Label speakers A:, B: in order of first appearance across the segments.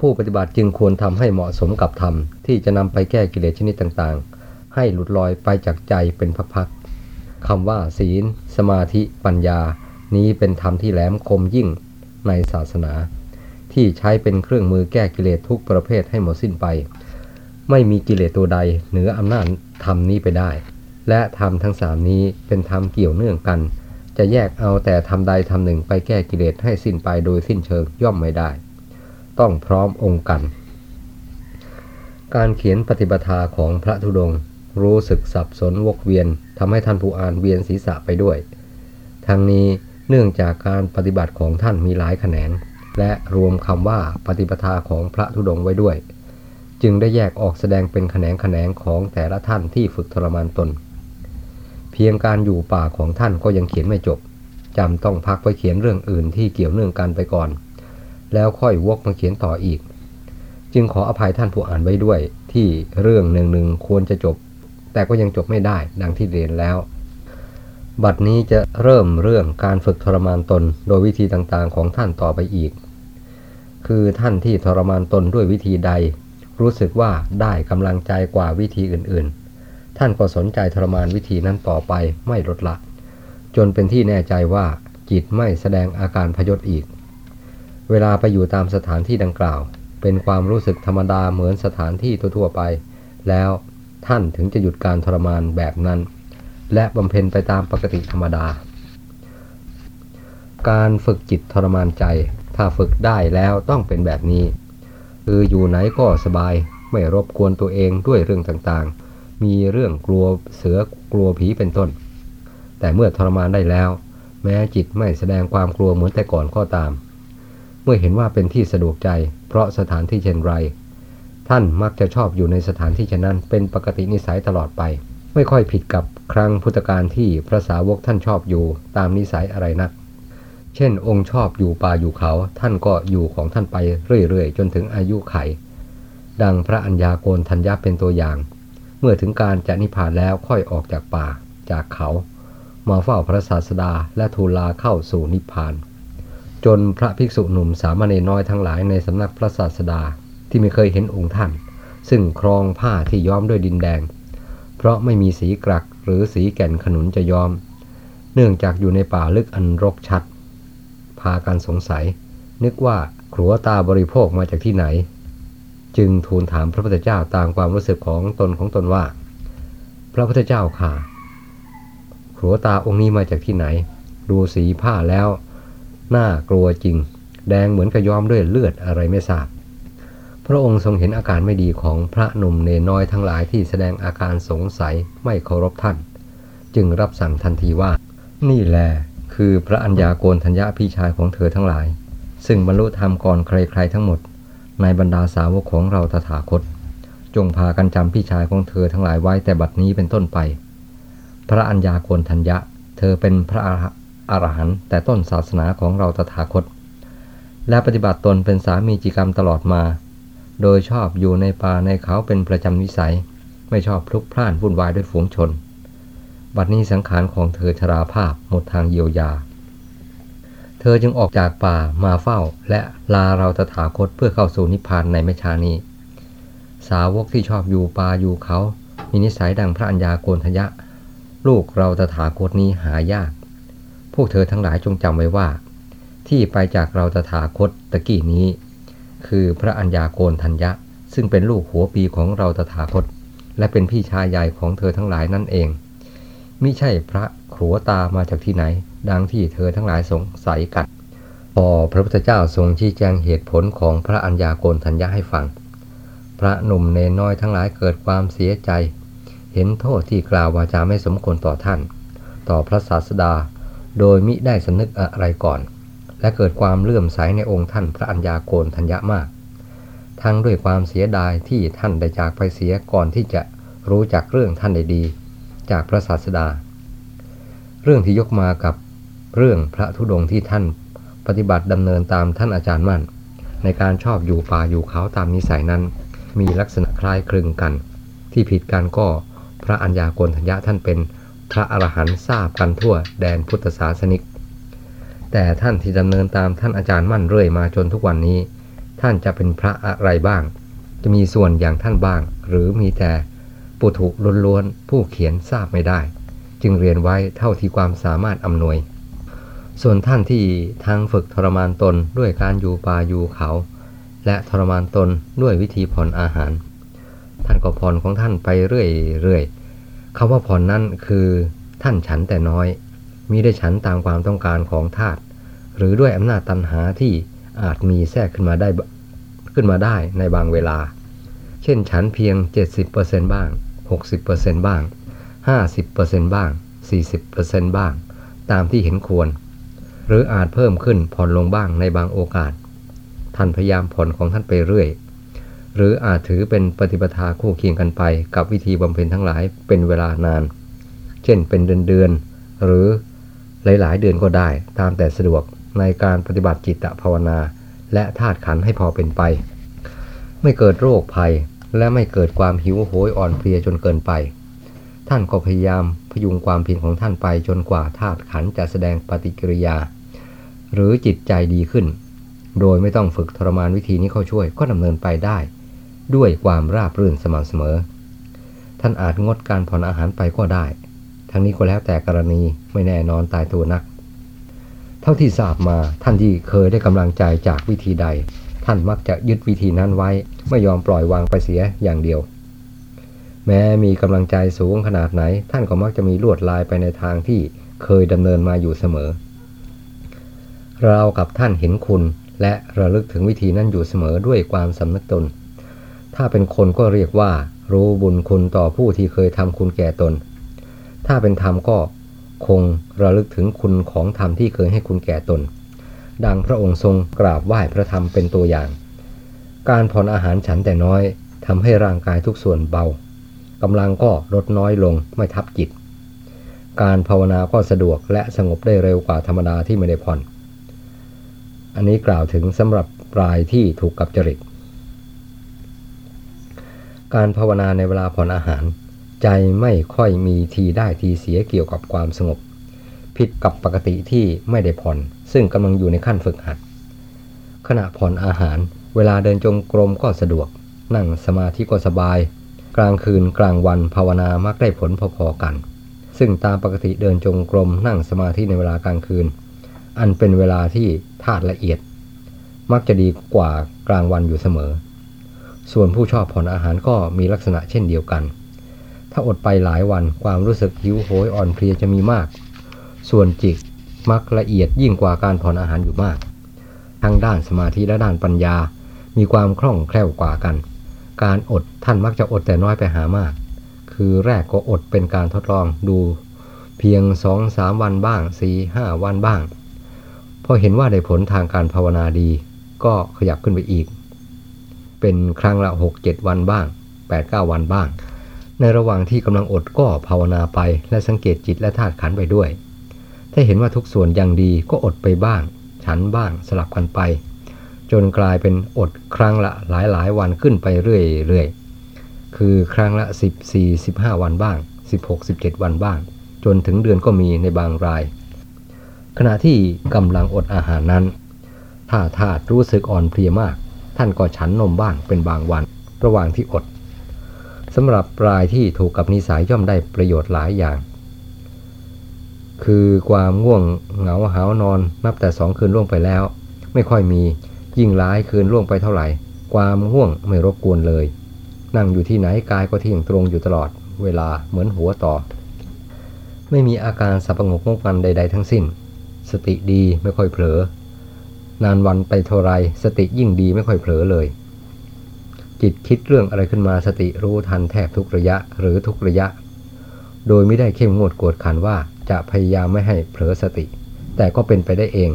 A: ผู้ปฏิบัติจึงควรทำให้เหมาะสมกับธรรม ที่จะนำไปแก้กิเลสชนิดต่างๆ ให้หลุดลอยไปจากใจเป็นพักๆคำว่าศีล สมาธิ ปัญญา นี้เป็นธรรมที่แหลมคมยิ่งในศาสนา ที่ใช้เป็นเครื่องมือแก้กิเลสทุกประเภทให้หมดสิ้นไป ไม่มีกิเลสตัวใดเหนืออำนาจธรรมนี้ไปได้ และธรรมทั้งสามนี้เป็นธรรมเกี่ยวเนื่องกัน จะแยกเอาแต่ทำใดทำหนึ่งไปแก้กิเลสให้สิ้นไปโดยสิ้นเชิงย่อมไม่ได้ ต้องพร้อมองค์กัน การเขียนปฏิปทาของพระธุดงค์รู้สึกสับสนวกเวียนทำให้ท่านผู้อ่านเวียนศีรษะไปด้วย ทั้งนี้เนื่องจากการปฏิบัติของท่านมีหลายแขนง และรวมคำว่าปฏิปทาของพระธุดงค์ไว้ด้วย จึงได้แยกออกแสดงเป็นแขนงแขนงของแต่ละท่านที่ฝึกทรมานตน เพียงการอยู่ป่าของท่านก็ยังเขียนไม่จบจำต้องพักไปเขียนเรื่องอื่นที่เกี่ยวเนื่องกันไปก่อน แล้วค่อยวกมาเขียนต่ออีก จึงขออภัยท่านผู้อ่านไว้ด้วย ที่เรื่องหนึ่งหนึ่งควรจะจบ แต่ก็ยังจบไม่ได้ดังที่เรียนแล้ว บัดนี้จะเริ่มเรื่องการฝึกทรมานตนโดยวิธีต่างๆของท่านต่อไปอีก คือท่านที่ทรมานตนด้วยวิธีใด รู้สึกว่าได้กำลังใจกว่าวิธีอื่นๆ ท่านก็สนใจทรมานวิธีนั้นต่อไปไม่ลดละ จนเป็นที่แน่ใจว่าจิตไม่แสดงอาการพยศอีก เวลาไปอยู่ตามสถานที่ดังกล่าว เป็นความรู้สึกธรรมดาเหมือนสถานที่ทั่วๆไป แล้วท่านถึงจะหยุดการทรมานแบบนั้น และบำเพ็ญไปตามปกติธรรมดา การฝึกจิตทรมานใจ ถ้าฝึกได้แล้วต้องเป็นแบบนี้ คืออยู่ไหนก็สบายไม่รบกวนตัวเองด้วยเรื่องต่างๆ มีเรื่องกลัวเสือกลัวผีเป็นต้น แต่เมื่อทรมานได้แล้ว แม้จิตไม่แสดงความกลัวเหมือนแต่ก่อนก็ตาม เมื่อเห็นว่าเป็นที่สะดวกใจ เพราะสถานที่เช่นไร ท่านมักจะชอบอยู่ในสถานที่เช่นนั้นเป็นปกตินิสัยตลอดไป ไม่ค่อยผิดกับครั้งพุทธกาลที่พระสาวกท่านชอบอยู่ตามนิสัยอะไรนัก เช่น องค์ชอบอยู่ป่าอยู่เขา ท่านก็อยู่ของท่านไปเรื่อยๆ จนถึงอายุไข ดังพระัญญาโกนทัญญาเป็นตัวอย่าง เมื่อถึงการจะนิพพานแล้วค่อยออกจากป่าจากเขา มาเฝ้าพระศาสดาและทูลลาเข้าสู่นิพพาน จนพระภิกษุหนุ่มสามเณรน้อยทั้งหลายในสำนักพระศาสดาที่ไม่เคยเห็นองค์ท่าน ซึ่งครองผ้าที่ย้อมด้วยดินแดง เพราะไม่มีสีกรักหรือสีแก่นขนุนจะย้อม เนื่องจากอยู่ในป่าลึกอันรกชัด พากันสงสัย นึกว่าครัวตาบริโภคมาจากที่ไหน จึงทูลถามพระพุทธเจ้าตามความรู้สึกของตนของตนว่า พระพุทธเจ้าค่ะครัวตาองค์นี้มาจากที่ไหน ดูสีผ้าแล้ว น่ากลัวจริง แดงเหมือนกระย้อมด้วยเลือดอะไรไม่ทราบ พระองค์ทรงเห็นอาการไม่ดีของพระหนุ่มเนน้อยทั้งหลายที่แสดงอาการสงสัยไม่เคารพท่าน จึงรับสั่งทันทีว่า นี่แหละคือพระัญญาโกนทัญญาพี่ชายของเธอทั้งหลาย ซึ่งบรรลุธรรมก่อนใครๆทั้งหมด ในบรรดาสาวกของเราตถาคต จงพากันจำพี่ชายของเธอทั้งหลายไว้แต่บัดนี้เป็นต้นไป พระัญญาโกนทัญญะเธอเป็นพระ อรหันต์แต่ต้นศาสนาของเราตถาคต และปฏิบัติตนเป็นสามีจิกรรมตลอดมา โดยชอบอยู่ในป่าในเขาเป็นประจำนิสัย ไม่ชอบพลุกพล่านวุ่นวายด้วยฝูงชน บัดนี้สังขารของเธอชราภาพหมดทางเยียวยา เธอจึงออกจากป่ามาเฝ้า และลาเราตถาคตเพื่อเข้าสู่นิพพานในไม่ช้านี้ สาวกที่ชอบอยู่ป่าอยู่เขา มีนิสัยดังพระัญญาโกนทยะ ลูกเราตถาคตนี้หายาก พวกเธอทั้งหลายจงจำไว้ว่า ที่ไปจากเราตถาคตตะกี้นี้ คือพระัญญาโกนทัญญะ ซึ่งเป็นลูกหัวปีของเราตถาคต และเป็นพี่ชายใหญ่ของเธอทั้งหลายนั่นเองมิใช่พระขัวตามาจากที่ไหน ดังที่เธอทั้งหลายสงสัยกันพอพระพุทธเจ้าทรงชี้แจงเหตุผลของพระัญญาโกนทัญญาให้ฟัง พระหนุ่มเนน้อยทั้งหลายเกิดความเสียใจ เห็นโทษที่กล่าววาจาไม่สมควรต่อท่าน ต่อพระศาสดา โดยมิได้สำนึกอะไรก่อน และเกิดความเลื่อมใสในองค์ท่านพระัญญาโกนทัญญามาก ทั้งด้วยความเสียดายที่ท่านได้จากไปเสียก่อนที่จะรู้จักเรื่องท่านได้ดี จากพระศาสดา เรื่องที่ยกมากับเรื่องพระธุดงค์ที่ท่านปฏิบัติดำเนินตามท่านอาจารย์มั่น ในการชอบอยู่ป่าอยู่เขาตามนิสัยนั้น มีลักษณะคล้ายคลึงกัน ที่ผิดกันก็พระัญญาโกนทัญญาท่านเป็น พระอรหันต์ทราบกันทั่วแดนพุทธศาสนิก แต่ท่านที่ดำเนินตามท่านอาจารย์มั่นเรื่อยมาจนทุกวันนี้ ท่านจะเป็นพระอะไรบ้าง จะมีส่วนอย่างท่านบ้าง หรือมีแต่ปุถุล้วนๆผู้เขียนทราบไม่ได้ จึงเรียนไว้เท่าที่ความสามารถอำนวย ส่วนท่านที่ทางฝึกทรมานตนด้วยการอยู่ป่าอยู่เขา และทรมานตนด้วยวิธีผ่อนอาหาร ท่านก็ผ่อนของท่านไปเรื่อยๆ คำว่าผ่อนนั้นคือท่านฉันแต่น้อย มิได้ฉันตามความต้องการของทาตหรือด้วยอำนาจตันหาที่อาจมีแทรกขึ้นมาได้ขึ้นมาได้ในบางเวลา เช่นฉันเพียง 70%บ้าง 60%บ้าง 50%บ้าง 40%บ้าง ตามที่เห็นควร หรืออาจเพิ่มขึ้นผ่อนลงบ้างในบางโอกาส ท่านพยายามผ่อนของท่านไปเรื่อย หรืออาจถือเป็นปฏิปทาคู่เคียงกันไป กับวิธีบำเพ็ญทั้งหลายเป็นเวลานาน เช่นเป็นเดือนๆหรือหลาย ๆ เดือนก็ได้ตามแต่สะดวกในการปฏิบัติจิตภาวนา และธาตุขันให้พอเป็นไป ไม่เกิดโรคภัยและไม่เกิดความหิวโหยอ่อนเพลียจนเกินไป ท่านก็พยายามพยุงความเพียรของท่านไปจนกว่าธาตุขันจะแสดงปฏิกิริยา หรือจิตใจดีขึ้น โดยไม่ต้องฝึกทรมานวิธีนี้เข้าช่วยก็ดำเนินไปได้ ด้วยความราบรื่นสม่ำเสมอ ท่านอาจงดการผ่อนอาหารไปก็ได้ ทั้งนี้ก็แล้วแต่กรณีไม่แน่นอนตายตัวนัก เท่าที่ทราบมาท่านที่เคยได้กำลังใจจากวิธีใด ท่านมักจะยึดวิธีนั้นไว้ ไม่ยอมปล่อยวางไปเสียอย่างเดียว แม้มีกำลังใจสูงขนาดไหน ท่านก็มักจะมีลวดลายไปในทางที่เคยดำเนินมาอยู่เสมอ เรากับท่านเห็นคุณและระลึกถึงวิธีนั้นอยู่เสมอด้วยความสำนึกตน ถ้าเป็นคนก็เรียกว่า รู้บุญคุณต่อผู้ที่เคยทำคุณแก่ตน ถ้าเป็นธรรมก็คงระลึกถึงคุณของธรรมที่เคยให้คุณแก่ตน ดังพระองค์ทรงกราบไหว้พระธรรมเป็นตัวอย่าง การผ่อนอาหารฉันแต่น้อยทำให้ร่างกายทุกส่วนเบากำลังก็ลดน้อยลงไม่ทับจิต การภาวนาก็สะดวกและสงบได้เร็วกว่าธรรมดาที่ไม่ได้ผ่อน อันนี้กล่าวถึงสำหรับรายที่ถูกกับจริต การภาวนาในเวลาผ่อนอาหาร ใจไม่ค่อยมีทีได้ทีเสียเกี่ยวกับความสงบ ผิดกับปกติที่ไม่ได้ผ่อน ซึ่งกำลังอยู่ในขั้นฝึกหัด ขณะผ่อนอาหาร เวลาเดินจงกรมก็สะดวก นั่งสมาธิก็สบาย กลางคืนกลางวันภาวนามักได้ผลพอๆกัน ซึ่งตามปกติเดินจงกรมนั่งสมาธิในเวลากลางคืน อันเป็นเวลาที่ธาตุละเอียด มักจะดีกว่ากลางวันอยู่เสมอ ส่วนผู้ชอบผ่อนอาหารก็มีลักษณะเช่นเดียวกัน ถ้าอดไปหลายวันความรู้สึกหิวโหยอ่อนเพลียจะมีมาก ส่วนจิตมักละเอียดยิ่งกว่าการผ่อนอาหารอยู่มาก ทั้งด้านสมาธิและด้านปัญญา มีความคล่องแคล่วกว่ากัน การอดท่านมักจะอดแต่น้อยไปหามาก คือแรกก็อดเป็นการทดลองดู เพียงสองสามวันบ้างสี่ห้าวันบ้าง พอเห็นว่าได้ผลทางการภาวนาดี ก็ขยับขึ้นไปอีก เป็นครั้งละหกเจ็ดวันบ้างแปดเก้าวันบ้าง ในระหว่างที่กำลังอดก็ภาวนาไป และสังเกตจิตและธาตุขันไปด้วย ถ้าเห็นว่าทุกส่วนยังดีก็อดไปบ้าง ฉันบ้างสลับกันไป จนกลายเป็นอดครั้งละหลายหลายวันขึ้นไปเรื่อยๆ คือครั้งละ 14 15 วันบ้าง 16 17 วันบ้าง จนถึงเดือนก็มีในบางราย ขณะที่กำลังอดอาหารนั้นถ้าธาตุรู้สึกอ่อนเพลียมาก ท่านก็ฉันนมบ้างเป็นบางวัน ระหว่างที่อดสำหรับรายที่ถูกกับนิสัยย่อมได้ประโยชน์หลายอย่าง คือความง่วงเหงาหาวนอนนับแต่สองคืนล่วงไปแล้ว ไม่ค่อยมียิ่งหลายคืนล่วงไปเท่าไหร่ ความง่วงไม่รบกวนเลย นั่งอยู่ที่ไหนกายก็ที่ยงตรงอยู่ตลอดเวลาเหมือนหัวต่อ ไม่มีอาการสับประงกงกันใด ๆ ทั้งสิ้น สติดีไม่ค่อยเผลอ นานวันไปเท่าไรสติยิ่งดีไม่ค่อยเผลอเลย จิตคิดเรื่องอะไรขึ้นมาสติรู้ทันแทบทุกระยะหรือทุกระยะ โดยไม่ได้เข้มงวดกวดขันว่าจะพยายามไม่ให้เผลอสติ แต่ก็เป็นไปได้เอง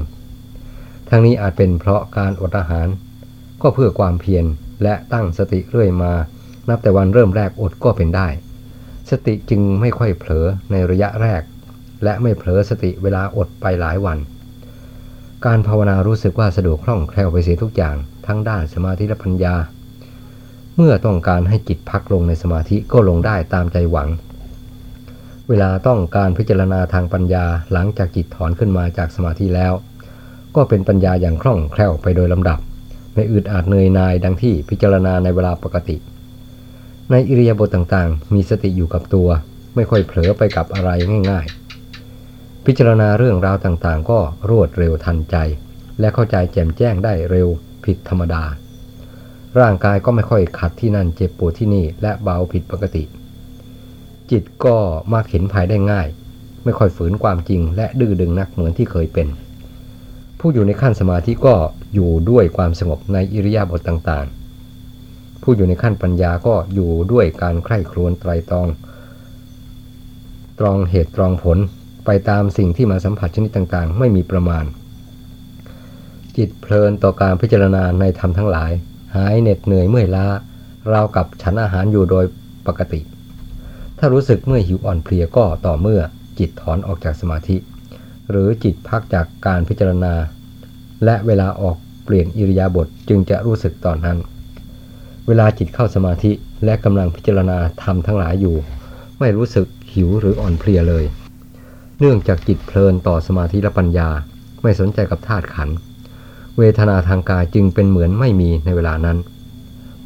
A: ทั้งนี้อาจเป็นเพราะการอดอาหาร ก็เพื่อความเพียรและตั้งสติเรื่อยมา นับแต่วันเริ่มแรกอดก็เป็นได้ สติจึงไม่ค่อยเผลอในระยะแรก และไม่เผลอสติเวลาอดไปหลายวัน การภาวนารู้สึกว่าสะดวกคล่องแคล่วไปเสียทุกอย่างทั้งด้านสมาธิและปัญญา เมื่อต้องการให้จิตพักลงในสมาธิก็ลงได้ตามใจหวัง เวลาต้องการพิจารณาทางปัญญาหลังจากจิตถอนขึ้นมาจากสมาธิแล้ว ก็เป็นปัญญาอย่างคล่องแคล่วไปโดยลำดับ ไม่อึดอาดเนยนายดังที่พิจารณาในเวลาปกติ ในอิริยาบถต่างๆ มีสติอยู่กับตัว ไม่ค่อยเผลอไปกับอะไรง่าย ๆ พิจารณาเรื่องราวต่างๆ ก็รวดเร็วทันใจ และเข้าใจแจ่มแจ้งได้เร็วผิดธรรมดา ร่างกายก็ไม่ค่อยขัดที่นั่นเจ็บปวดที่นี่และเบาผิดปกติ จิตก็มักเห็นภายได้ง่าย ไม่ค่อยฝืนความจริง และดื้อดึงนักเหมือนที่เคยเป็น ผู้อยู่ในขั้นสมาธิก็อยู่ด้วยความสงบในอิริยาบถต่างๆ ผู้อยู่ในขั้นปัญญาก็อยู่ด้วยการใคร่ครวญไตรตรอง ตรองเหตุตรองผล ไปตามสิ่งที่มาสัมผัสชนิดต่างๆ ไม่มีประมาณ จิตเพลินต่อการพิจารณาในธรรมทั้งหลาย หายเหน็ดเหนื่อยเมื่อยล้าราวกับฉันอาหารอยู่โดยปกติ ถ้ารู้สึกเมื่อหิวอ่อนเพลียก็ต่อเมื่อจิตถอนออกจากสมาธิ หรือจิตพักจากการพิจารณา และเวลาออกเปลี่ยนอิริยาบถจึงจะรู้สึกตอนนั้น เวลาจิตเข้าสมาธิและกำลังพิจารณาธรรมทั้งหลายอยู่ ไม่รู้สึกหิวหรืออ่อนเพลียเลย เนื่องจากจิตเพลินต่อสมาธิและปัญญา ไม่สนใจกับธาตุขัน เวทนาทางกายจึงเป็นเหมือนไม่มีในเวลานั้น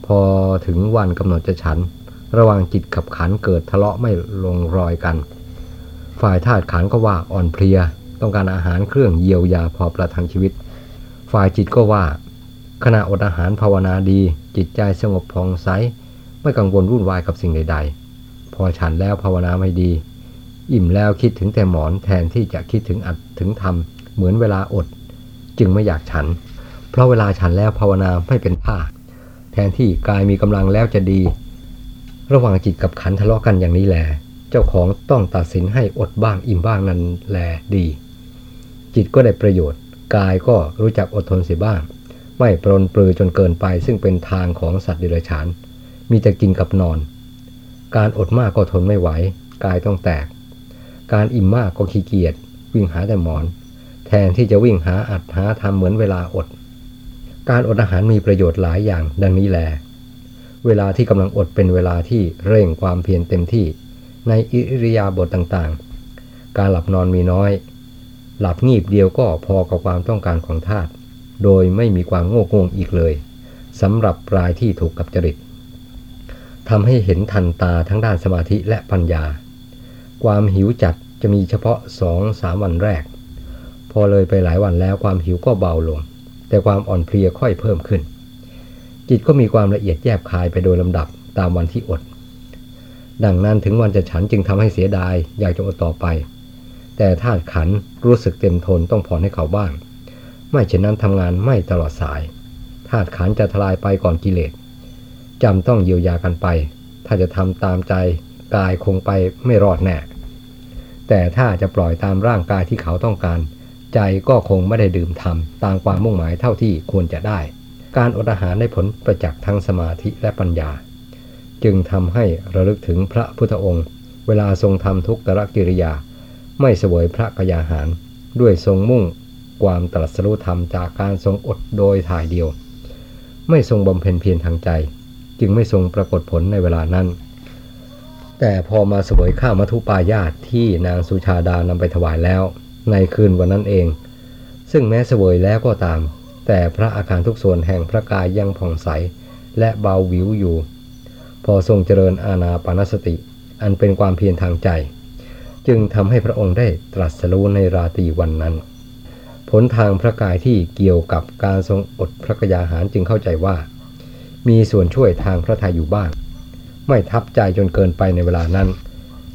A: พอถึงวันกำหนดจะฉัน ระหว่างจิตกับขันเกิดทะเลาะไม่ลงรอยกัน ฝ่ายธาตุขันก็ว่าอ่อนเพลีย ต้องการอาหารเครื่องเยียวยาพอประทังชีวิต ฝ่ายจิตก็ว่า ขณะอดอาหารภาวนาดี จิตใจสงบผ่องใสไม่กังวลวุ่นวายกับสิ่งใด ๆ พอฉันแล้วภาวนาไม่ดี อิ่มแล้วคิดถึงแต่หมอนแทนที่จะคิดถึงอัดถึงทำเหมือนเวลาอด จึงไม่อยากฉัน เพราะเวลาฉันแล้วภาวนาไม่เป็นท่าแทนที่กายมีกำลังแล้วจะดี ระหว่างจิตกับขันทะเลาะกันอย่างนี้แหละเจ้าของต้องตัดสินให้อดบ้างอิ่มบ้างนั้นแลดี จิตก็ได้ประโยชน์ กายก็รู้จักอดทนเสียบ้าง ไม่ปรนปลือจนเกินไปซึ่งเป็นทางของสัตว์ดิเรกชันมีแต่กินกับนอน การอดมากก็ทนไม่ไหว กายต้องแตก การอิ่มมากก็ขี้เกียจวิ่งหาแต่หมอน แทนที่จะวิ่งหาอัดหาทำเหมือนเวลาอด การอดอาหารมีประโยชน์หลายอย่างดังนี้แล เวลาที่กำลังอดเป็นเวลาที่เร่งความเพียรเต็มที่ในอิริยาบถต่างๆ การหลับนอนมีน้อย หลับงีบเดียวก็พอกับความต้องการของธาตุโดยไม่มีความโง่โงงอีกเลยสำหรับรายที่ถูกกับจริตทำให้เห็นทันตาทั้งด้านสมาธิและปัญญา ความหิวจัดจะมีเฉพาะสองสามวันแรก พอเลยไปหลายวันแล้วความหิวก็เบาลง แต่ความอ่อนเพลียค่อยเพิ่มขึ้น จิตก็มีความละเอียดแยบคายไปโดยลำดับตามวันที่อด ดังนั้นถึงวันจะฉันจึงทำให้เสียดาย อยากจะอดต่อไป แต่ธาตุขันรู้สึกเต็มทนต้องผ่อนให้เขาบ้าง ไม่เช่นนั้นทำงานไม่ตลอดสายธาตุขันจะทลายไปก่อนกิเลสจำต้องเยียวยากันไป ถ้าจะทำตามใจ กายคงไปไม่รอดแน่ แต่ถ้าจะปล่อยตามร่างกายที่เขาต้องการ ใจก็คงไม่ได้ดื่มทำตามความมุ่งหมายเท่าที่ควรจะได้ การอดอาหารได้ผลประจักษ์ทั้งสมาธิและปัญญา จึงทำให้ระลึกถึงพระพุทธองค์ เวลาทรงทำทุกตรกิริยา ไม่เสวยพระกยาหาร ด้วยทรงมุ่งความตรัสรู้ธรรมจากการทรงอดโดยถ่ายเดียว ไม่ทรงบำเพ็ญเพียรทางใจ จึงไม่ทรงปรากฏผลในเวลานั้น แต่พอมาเสวยข้าวมัทุปายาตที่นางสุชาดานำไปถวายแล้ว ในคืนวันนั้นเอง ซึ่งแม้เสวยแล้วก็ตาม แต่พระอาการทุกส่วนแห่งพระกายยังผ่องใส และเบาวิวอยู่ พอทรงเจริญอาณาปานสติ อันเป็นความเพียรทางใจ จึงทำให้พระองค์ได้ตรัสรู้ในราตรีวันนั้น ผลทางพระกายที่เกี่ยวกับการทรงอดพระกยาหารจึงเข้าใจว่า มีส่วนช่วยทางพระทัยอยู่บ้าง ไม่ทับใจจนเกินไปในเวลานั้น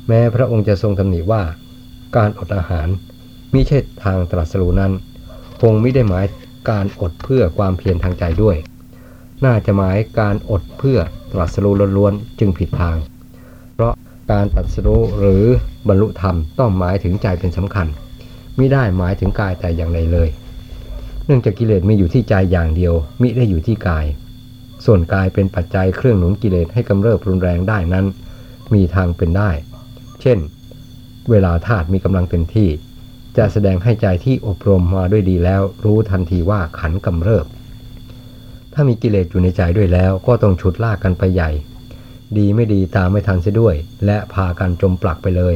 A: แม้พระองค์จะทรงตำหนิว่า การอดอาหารมิใช่ทางตรัสรู้นั้น คงไม่ได้หมายการอดเพื่อความเพียรทางใจด้วย น่าจะหมายการอดเพื่อตรัสรู้ล้วนๆจึงผิดทาง เพราะการตรัสรู้หรือบรรลุธรรมต้องหมายถึงใจเป็นสำคัญมิได้หมายถึงกายแต่อย่างใดเลย เนื่องจากกิเลสมีอยู่ที่ใจอย่างเดียวมิได้อยู่ที่กาย ส่วนกายเป็นปัจจัยเครื่องหนุนกิเลสให้กำเริบรุนแรงได้นั้น มีทางเป็นได้ เช่น เวลาธาตุมีกำลังเต็มที่ จะแสดงให้ใจที่อบรมมาด้วยดีแล้วรู้ทันทีว่าขันกำเริบ ถ้ามีกิเลสอยู่ในใจด้วยแล้วก็ต้องฉุดลากกันไปใหญ่ ดีไม่ดีตามไม่ทันเสียด้วย และพากันจมปลักไปเลย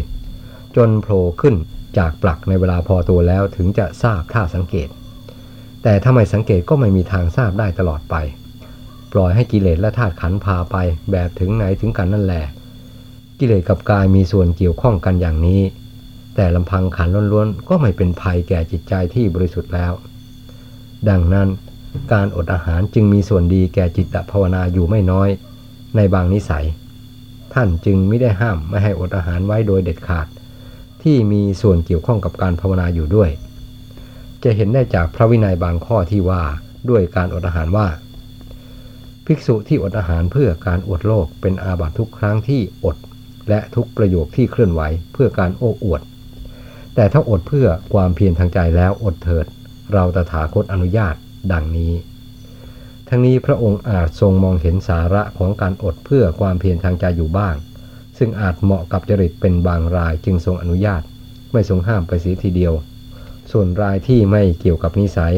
A: จนโผล่ขึ้นจากปลักในเวลาพอตัวแล้วถึงจะทราบท่าสังเกต แต่ถ้าไม่สังเกตก็ไม่มีทางทราบได้ตลอดไป ปล่อยให้กิเลสและธาตุขันพาไปแบบถึงไหนถึงกันนั่นแหละ กิเลสกับกายมีส่วนเกี่ยวข้องกันอย่างนี้ แต่ลำพังขันล้วนๆ ก็ไม่เป็นภัยแก่จิตใจที่บริสุทธิ์แล้ว ดังนั้นการอดอาหารจึงมีส่วนดีแก่จิตภาวนาอยู่ไม่น้อย ในบางนิสัย ท่านจึงไม่ได้ห้ามไม่ให้อดอาหารไว้โดยเด็ดขาด ที่มีส่วนเกี่ยวข้องกับการภาวนาอยู่ด้วย จะเห็นได้จากพระวินัยบางข้อที่ว่าด้วยการอดอาหารว่า ภิกษุที่อดอาหารเพื่อการอวดโลกเป็นอาบัติทุกครั้งที่อด และทุกประโยคที่เคลื่อนไหวเพื่อการโอ้อวด แต่ถ้าอดเพื่อความเพียรทางใจแล้วอดเถิด เราตถาคตอนุญาตดังนี้ ทั้งนี้พระองค์อาจทรงมองเห็นสาระของการอดเพื่อความเพียรทางใจอยู่บ้าง ซึ่งอาจเหมาะกับจริตเป็นบางรายจึงทรงอนุญาต ไม่ทรงห้ามไปเสียทีเดียว ส่วนรายที่ไม่เกี่ยวกับนิสัย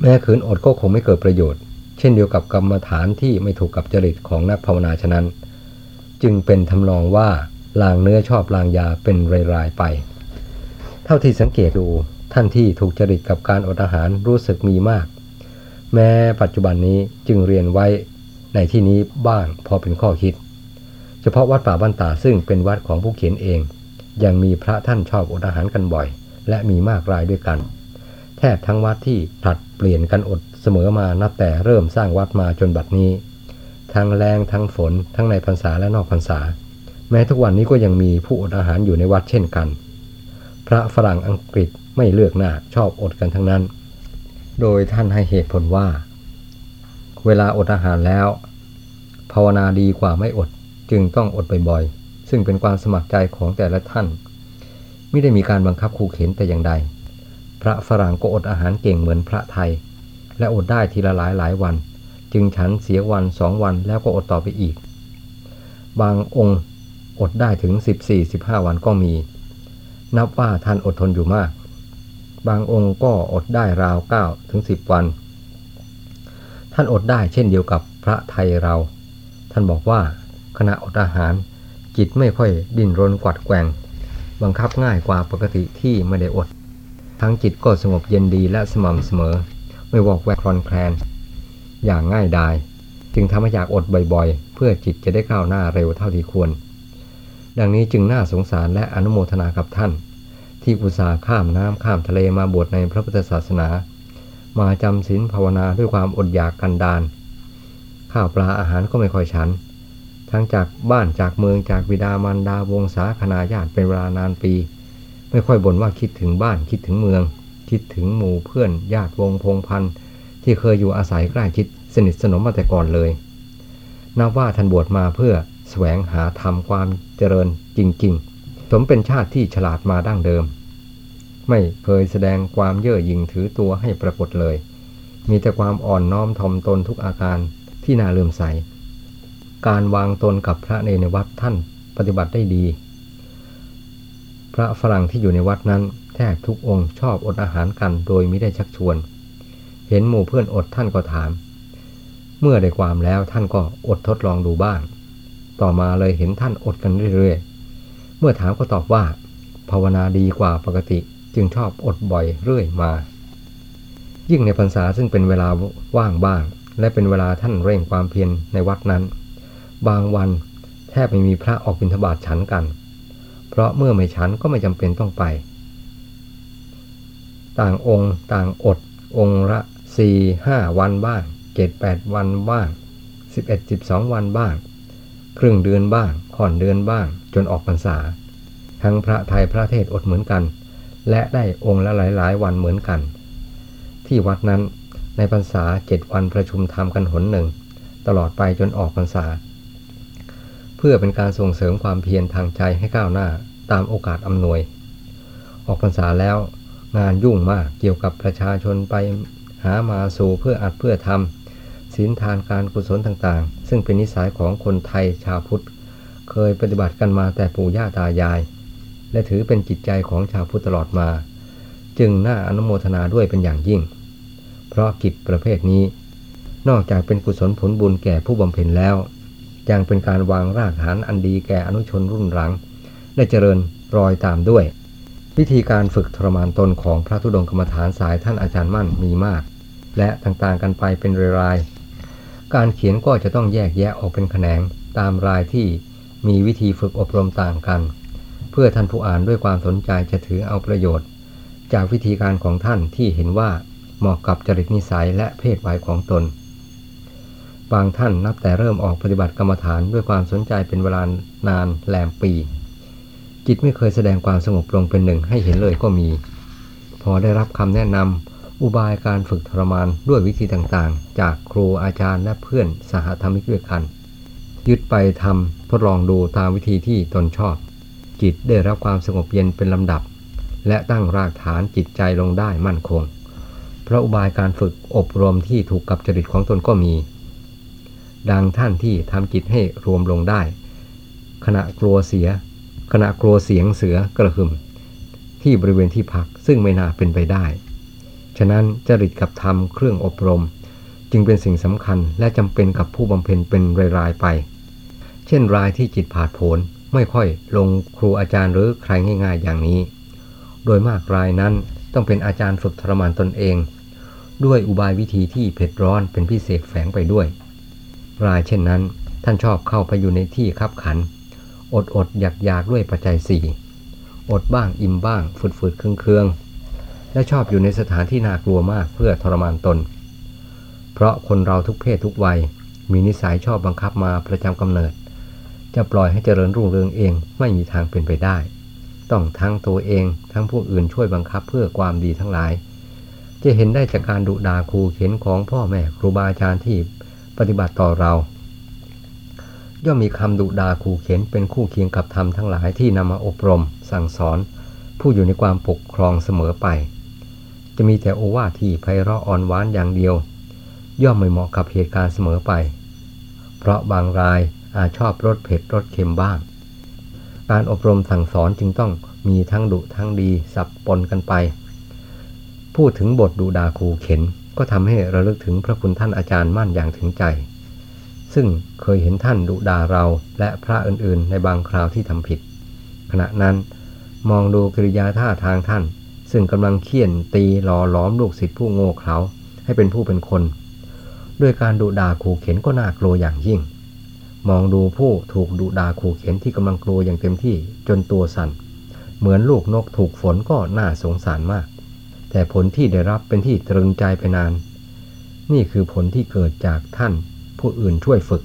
A: แม้ขืนอดก็คงไม่เกิดประโยชน์ เช่นเดียวกับกรรมฐานที่ไม่ถูกกับจริตของนักภาวนาฉะนั้น จึงเป็นทำนองว่าลางเนื้อชอบลางยาเป็นรายๆไป เท่าที่สังเกตดูท่านที่ถูกจริตกับการอดอาหารรู้สึกมีมาก แม้ปัจจุบันนี้จึงเรียนไว้ในที่นี้บ้างพอเป็นข้อคิด เฉพาะวัดป่าบ้านตาซึ่งเป็นวัดของผู้เขียนเอง ยังมีพระท่านชอบอดอาหารกันบ่อย และมีมากรายด้วยกัน แทบทั้งวัดที่ผลัดเปลี่ยนกันอด เสมอมานับแต่เริ่มสร้างวัดมาจนบัดนี้ ทั้งแรงทั้งฝนทั้งในพรรษาและนอกพรรษา แม้ทุกวันนี้ก็ยังมีผู้อดอาหารอยู่ในวัดเช่นกัน พระฝรั่งอังกฤษไม่เลือกหน้าชอบอดกันทั้งนั้น โดยท่านให้เหตุผลว่า เวลาอดอาหารแล้ว ภาวนาดีกว่าไม่อดจึงต้องอดบ่อยๆ ซึ่งเป็นความสมัครใจของแต่ละท่าน ไม่ได้มีการบังคับขู่เข็นแต่อย่างใด พระฝรั่งก็อดอาหารเก่งเหมือนพระไทย และอดได้ทีละหลายหลายวัน จึงฉันเสียวันสองวันแล้วก็อดต่อไปอีก บางองค์อดได้ถึง 14-15 วันก็มี นับว่าท่านอดทนอยู่มาก บางองค์ก็อดได้ราวเก้าถึงสิบวัน ท่านอดได้เช่นเดียวกับพระไทยเรา ท่านบอกว่าขณะอดอาหาร จิตไม่ค่อยดิ้นรนกวัดแกงบังคับง่ายกว่าปกติที่ไม่ได้อด ทั้งจิตก็สงบเย็นดีและสม่ำเสมอ ไม่วอกแวกคลอนแคลน อย่างง่ายดาย จึงทำให้อยากอดบ่อยๆ เพื่อจิตจะได้ก้าวหน้าเร็วเท่าที่ควร ดังนี้จึงน่าสงสารและอนุโมทนากับท่าน ที่อุตส่าห์ข้ามน้ำข้ามทะเลมาบวชในพระพุทธศาสนา มาจำศีลภาวนาด้วยความอดอยากกันดานข้าวปลาอาหารก็ไม่ค่อยฉัน ทั้งจากบ้านจากเมืองจากบิดามารดาวงศาคณาญาติเป็นเวลานานปี ไม่ค่อยบ่นว่าคิดถึงบ้านคิดถึงเมือง คิดถึงหมู่เพื่อนญาติวงพงพันธ์ที่เคยอยู่อาศัยใกล้ชิดสนิทสนมมาแต่ก่อนเลยนับว่าท่านบวชมาเพื่อแสวงหาธรรมความเจริญจริง ๆ สมเป็นชาติที่ฉลาดมาดั้งเดิม ไม่เคยแสดงความเย่อหยิ่งถือตัวให้ปรากฏเลย มีแต่ความอ่อนน้อมถ่อมตนทุกอาการที่น่าเลื่อมใส การวางตนกับพระในในวัดท่านปฏิบัติได้ดี พระฝรั่งที่อยู่ในวัดนั้น บทุกองค์ชอบอดอาหารกันโดยไม่ได้ชักชวน เห็นหมู่เพื่อนอดท่านก็ถาม เมื่อได้ความแล้วท่านก็อดทดลองดูบ้าง ต่อมาเลยเห็นท่านอดกันเรื่อยเมื่อถามก็ตอบว่า ภาวนาดีกว่าปกติจึงชอบอดบ่อยเรื่อยมา ยิ่งในพรรษาซึ่งเป็นเวลาว่างบ้าง และเป็นเวลาท่านเร่งความเพียรในวัดนั้น บางวันแทบไม่มีพระออกบิณฑบาตฉันกัน เพราะเมื่อไม่ฉันก็ไม่จำเป็นต้องไป ต่างองค์ต่างอด องค์ละสี่ห้าวันบ้างเจ็ดแปดวันบ้างสิบเอ็ดสิบสองวันบ้าง ครึ่งเดือนบ้างค่อนเดือนบ้าง จนออกพรรษา ทั้งพระไทยพระเทศอดเหมือนกัน และได้องค์ละหลายๆ วันเหมือนกัน ที่วัดนั้นในพรรษาเจ็ดวันประชุมธรรมกันหนหนึ่ง ตลอดไปจนออกพรรษา เพื่อเป็นการส่งเสริมความเพียรทางใจให้ก้าวหน้าตามโอกาสอำนวย ออกพรรษาแล้ว งานยุ่งมากเกี่ยวกับประชาชนไปหามาสู่เพื่ออัดเพื่อทำศีลทานการกุศลต่างๆ ซึ่งเป็นนิสัยของคนไทยชาวพุทธ เคยปฏิบัติกันมาแต่ปู่ย่าตายาย และถือเป็นจิตใจของชาวพุทธตลอดมา จึงน่าอนุโมทนาด้วยเป็นอย่างยิ่ง เพราะกิจประเภทนี้ นอกจากเป็นกุศลผลบุญแก่ผู้บำเพ็ญแล้ว ยังเป็นการวางรากฐานอันดีแก่อนุชนรุ่นหลังได้เจริญรอยตามด้วย วิธีการฝึกทรมานตนของพระธุดงกรรมฐานสายท่านอาจารย์มั่นมีมาก และต่างๆกันไปเป็นรายๆการเขียนก็จะต้องแยกแยะออกเป็นแขนงตามรายที่มีวิธีฝึกอบรมต่างกัน เพื่อท่านผู้อ่านด้วยความสนใจจะถือเอาประโยชน์ จากวิธีการของท่านที่เห็นว่าเหมาะกับจริตนิสัยและเพศวัยของตน บางท่านนับแต่เริ่มออกปฏิบัติกรรมฐานด้วยความสนใจเป็นเวลานานแลมปี จิตไม่เคยแสดงความสงบลงเป็นหนึ่งให้เห็นเลยก็มี พอได้รับคำแนะนำอุบายการฝึกทรมานด้วยวิธีต่างๆ จากครูอาจารย์และเพื่อนสหธรรมิกด้วยกัน ยึดไปทำทดลองดูตามวิธีที่ตนชอบ จิตได้รับความสงบเย็นเป็นลำดับ และตั้งรากฐานจิตใจลงได้มั่นคงพระอุบายการฝึกอบรมที่ถูกกับจริตของตนก็มี ดังท่านที่ทำจิตให้รวมลงได้ ขณะกลัวเสีย ขณะกลัวเสียงเสือกระหึ่ม ที่บริเวณที่พักซึ่งไม่น่าเป็นไปได้ ฉะนั้นจริตกับธรรมเครื่องอบรม จึงเป็นสิ่งสำคัญและจำเป็นกับผู้บำเพ็ญเป็นรายๆไป เช่นรายที่จิตผาดโผนไม่ค่อยลงครูอาจารย์หรือใครง่าย ๆ อย่างนี้ โดยมากรายนั้นต้องเป็นอาจารย์ฝึกทรมานตนเอง ด้วยอุบายวิธีที่เผ็ดร้อนเป็นพิเศษแฝงไปด้วย รายเช่นนั้น ท่านชอบเข้าไปอยู่ในที่คับขัน อดอดอยากอยากด้วยปัจจัยสี่อดบ้างอิ่มบ้างฝืดฝืดเครื่องเครื่องและชอบอยู่ในสถานที่น่ากลัวมากเพื่อทรมานตน เพราะคนเราทุกเพศทุกวัย มีนิสัยชอบบังคับมาประจำกำเนิด จะปล่อยให้เจริญรุ่งเรืองเองไม่มีทางเป็นไปได้ ต้องทั้งตัวเองทั้งผู้อื่นช่วยบังคับเพื่อความดีทั้งหลาย จะเห็นได้จากการดุดาครูเข็นของพ่อแม่ครูบาอาจารย์ที่ปฏิบัติต่อเรา ย่อมมีคำดุดาครูเข็นเป็นคู่เคียงกับธรรมทั้งหลายที่นำมาอบรม สั่งสอน ผู้อยู่ในความปกครองเสมอไป จะมีแต่โอวาทที่ไพเราะอ่อนหวานอย่างเดียว ย่อมไม่เหมาะกับเหตุการณ์เสมอไป เพราะบางรายอาจชอบรสเผ็ดรสเค็มบ้าง การอบรมสั่งสอนจึงต้องมีทั้งดุทั้งดีสับปนกันไป พูดถึงบทดูดาคูเข็น ก็ทำให้ระลึกถึงพระคุณท่านอาจารย์มั่นอย่างถึงใจ ซึ่งเคยเห็นท่านดุด่าเราและพระอื่นๆ ในบางคราวที่ทำผิด ขณะนั้นมองดูกิริยาท่าทางท่าน ซึ่งกำลังเคี่ยนตีหล่อล้อมลูกศิษย์ผู้โง่เขลาให้เป็นผู้เป็นคน ด้วยการดุด่าขู่เข็นก็น่ากลัวอย่างยิ่ง มองดูผู้ถูกดุด่าขู่เข็นที่กำลังกลัวอย่างเต็มที่จนตัวสั่น เหมือนลูกนกถูกฝนก็น่าสงสารมาก แต่ผลที่ได้รับเป็นที่ตรึงใจไปนาน นี่คือผลที่เกิดจากท่าน ผู้อื่นช่วยฝึก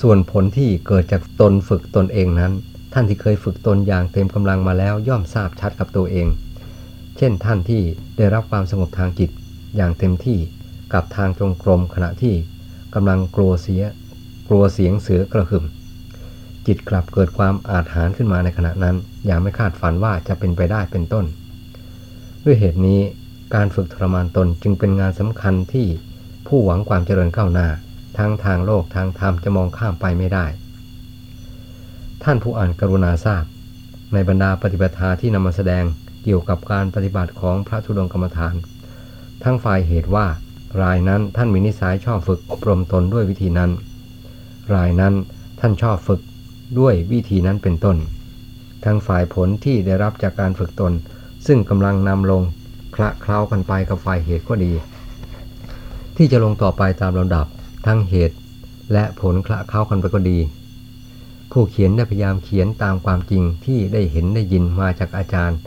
A: ส่วนผลที่เกิดจากตนฝึกตนเองนั้น ท่านที่เคยฝึกตนอย่างเต็มกำลังมาแล้วย่อมทราบชัดกับตัวเอง เช่นท่านที่ได้รับความสงบทางจิตอย่างเต็มที่กับทางจงกรมขณะที่กำลังกลัวเสียกลัวเสียงเสือกระหึ่มจิตกลับเกิดความอาถรรพ์ขึ้นมาในขณะนั้น อย่างไม่คาดฝันว่าจะเป็นไปได้เป็นต้น ด้วยเหตุนี้การฝึกทรมานตนจึงเป็นงานสำคัญที่ ผู้หวังความเจริญก้าวหน้า ทั้งทางโลกทางธรรมจะมองข้ามไปไม่ได้ ท่านผู้อ่านกรุณาทราบ ในบรรดาปฏิบัติที่นำมาแสดงเกี่ยวกับการปฏิบัติของพระธุดงกรรมฐาน ทั้งฝ่ายเหตุว่ารายนั้นท่านมีนิสัยชอบฝึกอบรมตนด้วยวิธีนั้น รายนั้นท่านชอบฝึกด้วยวิธีนั้นเป็นต้น ทั้งฝ่ายผลที่ได้รับจากการฝึกตน ซึ่งกำลังนำลงคละเคล้ากันไปกับฝ่ายเหตุก็ดี ที่จะลงต่อไปตามลำดับทั้งเหตุและผลคละเคล้ากันไปก็ดี ผู้เขียนได้พยายามเขียนตามความจริงที่ได้เห็นได้ยินมาจากอาจารย์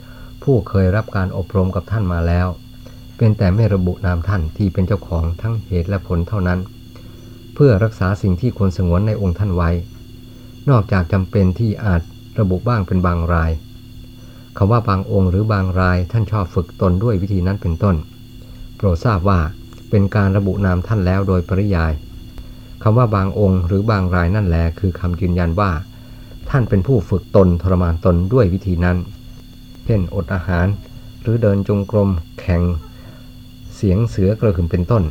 A: ผู้เคยรับการอบรมกับท่านมาแล้ว เป็นแต่ไม่ระบุนามท่านที่เป็นเจ้าของทั้งเหตุและผลเท่านั้น เพื่อรักษาสิ่งที่ควรสงวนในองค์ท่านไว้ นอกจากจำเป็นที่อาจระบุบ้างเป็นบางรายคำว่าบางองค์หรือบางรายท่านชอบฝึกตนด้วยวิธีนั้นเป็นต้น โปรดทราบว่า เป็นการระบุนามท่านแล้วโดยปริยายคำว่าบางองค์หรือบางรายนั่นแหละคือคำยืนยันว่า ท่านเป็นผู้ฝึกตนทรมานตนด้วยวิธีนั้น เช่นอดอาหาร หรือเดินจงกรมแข่ง เสียงเสือกระหึ่มเป็นต้น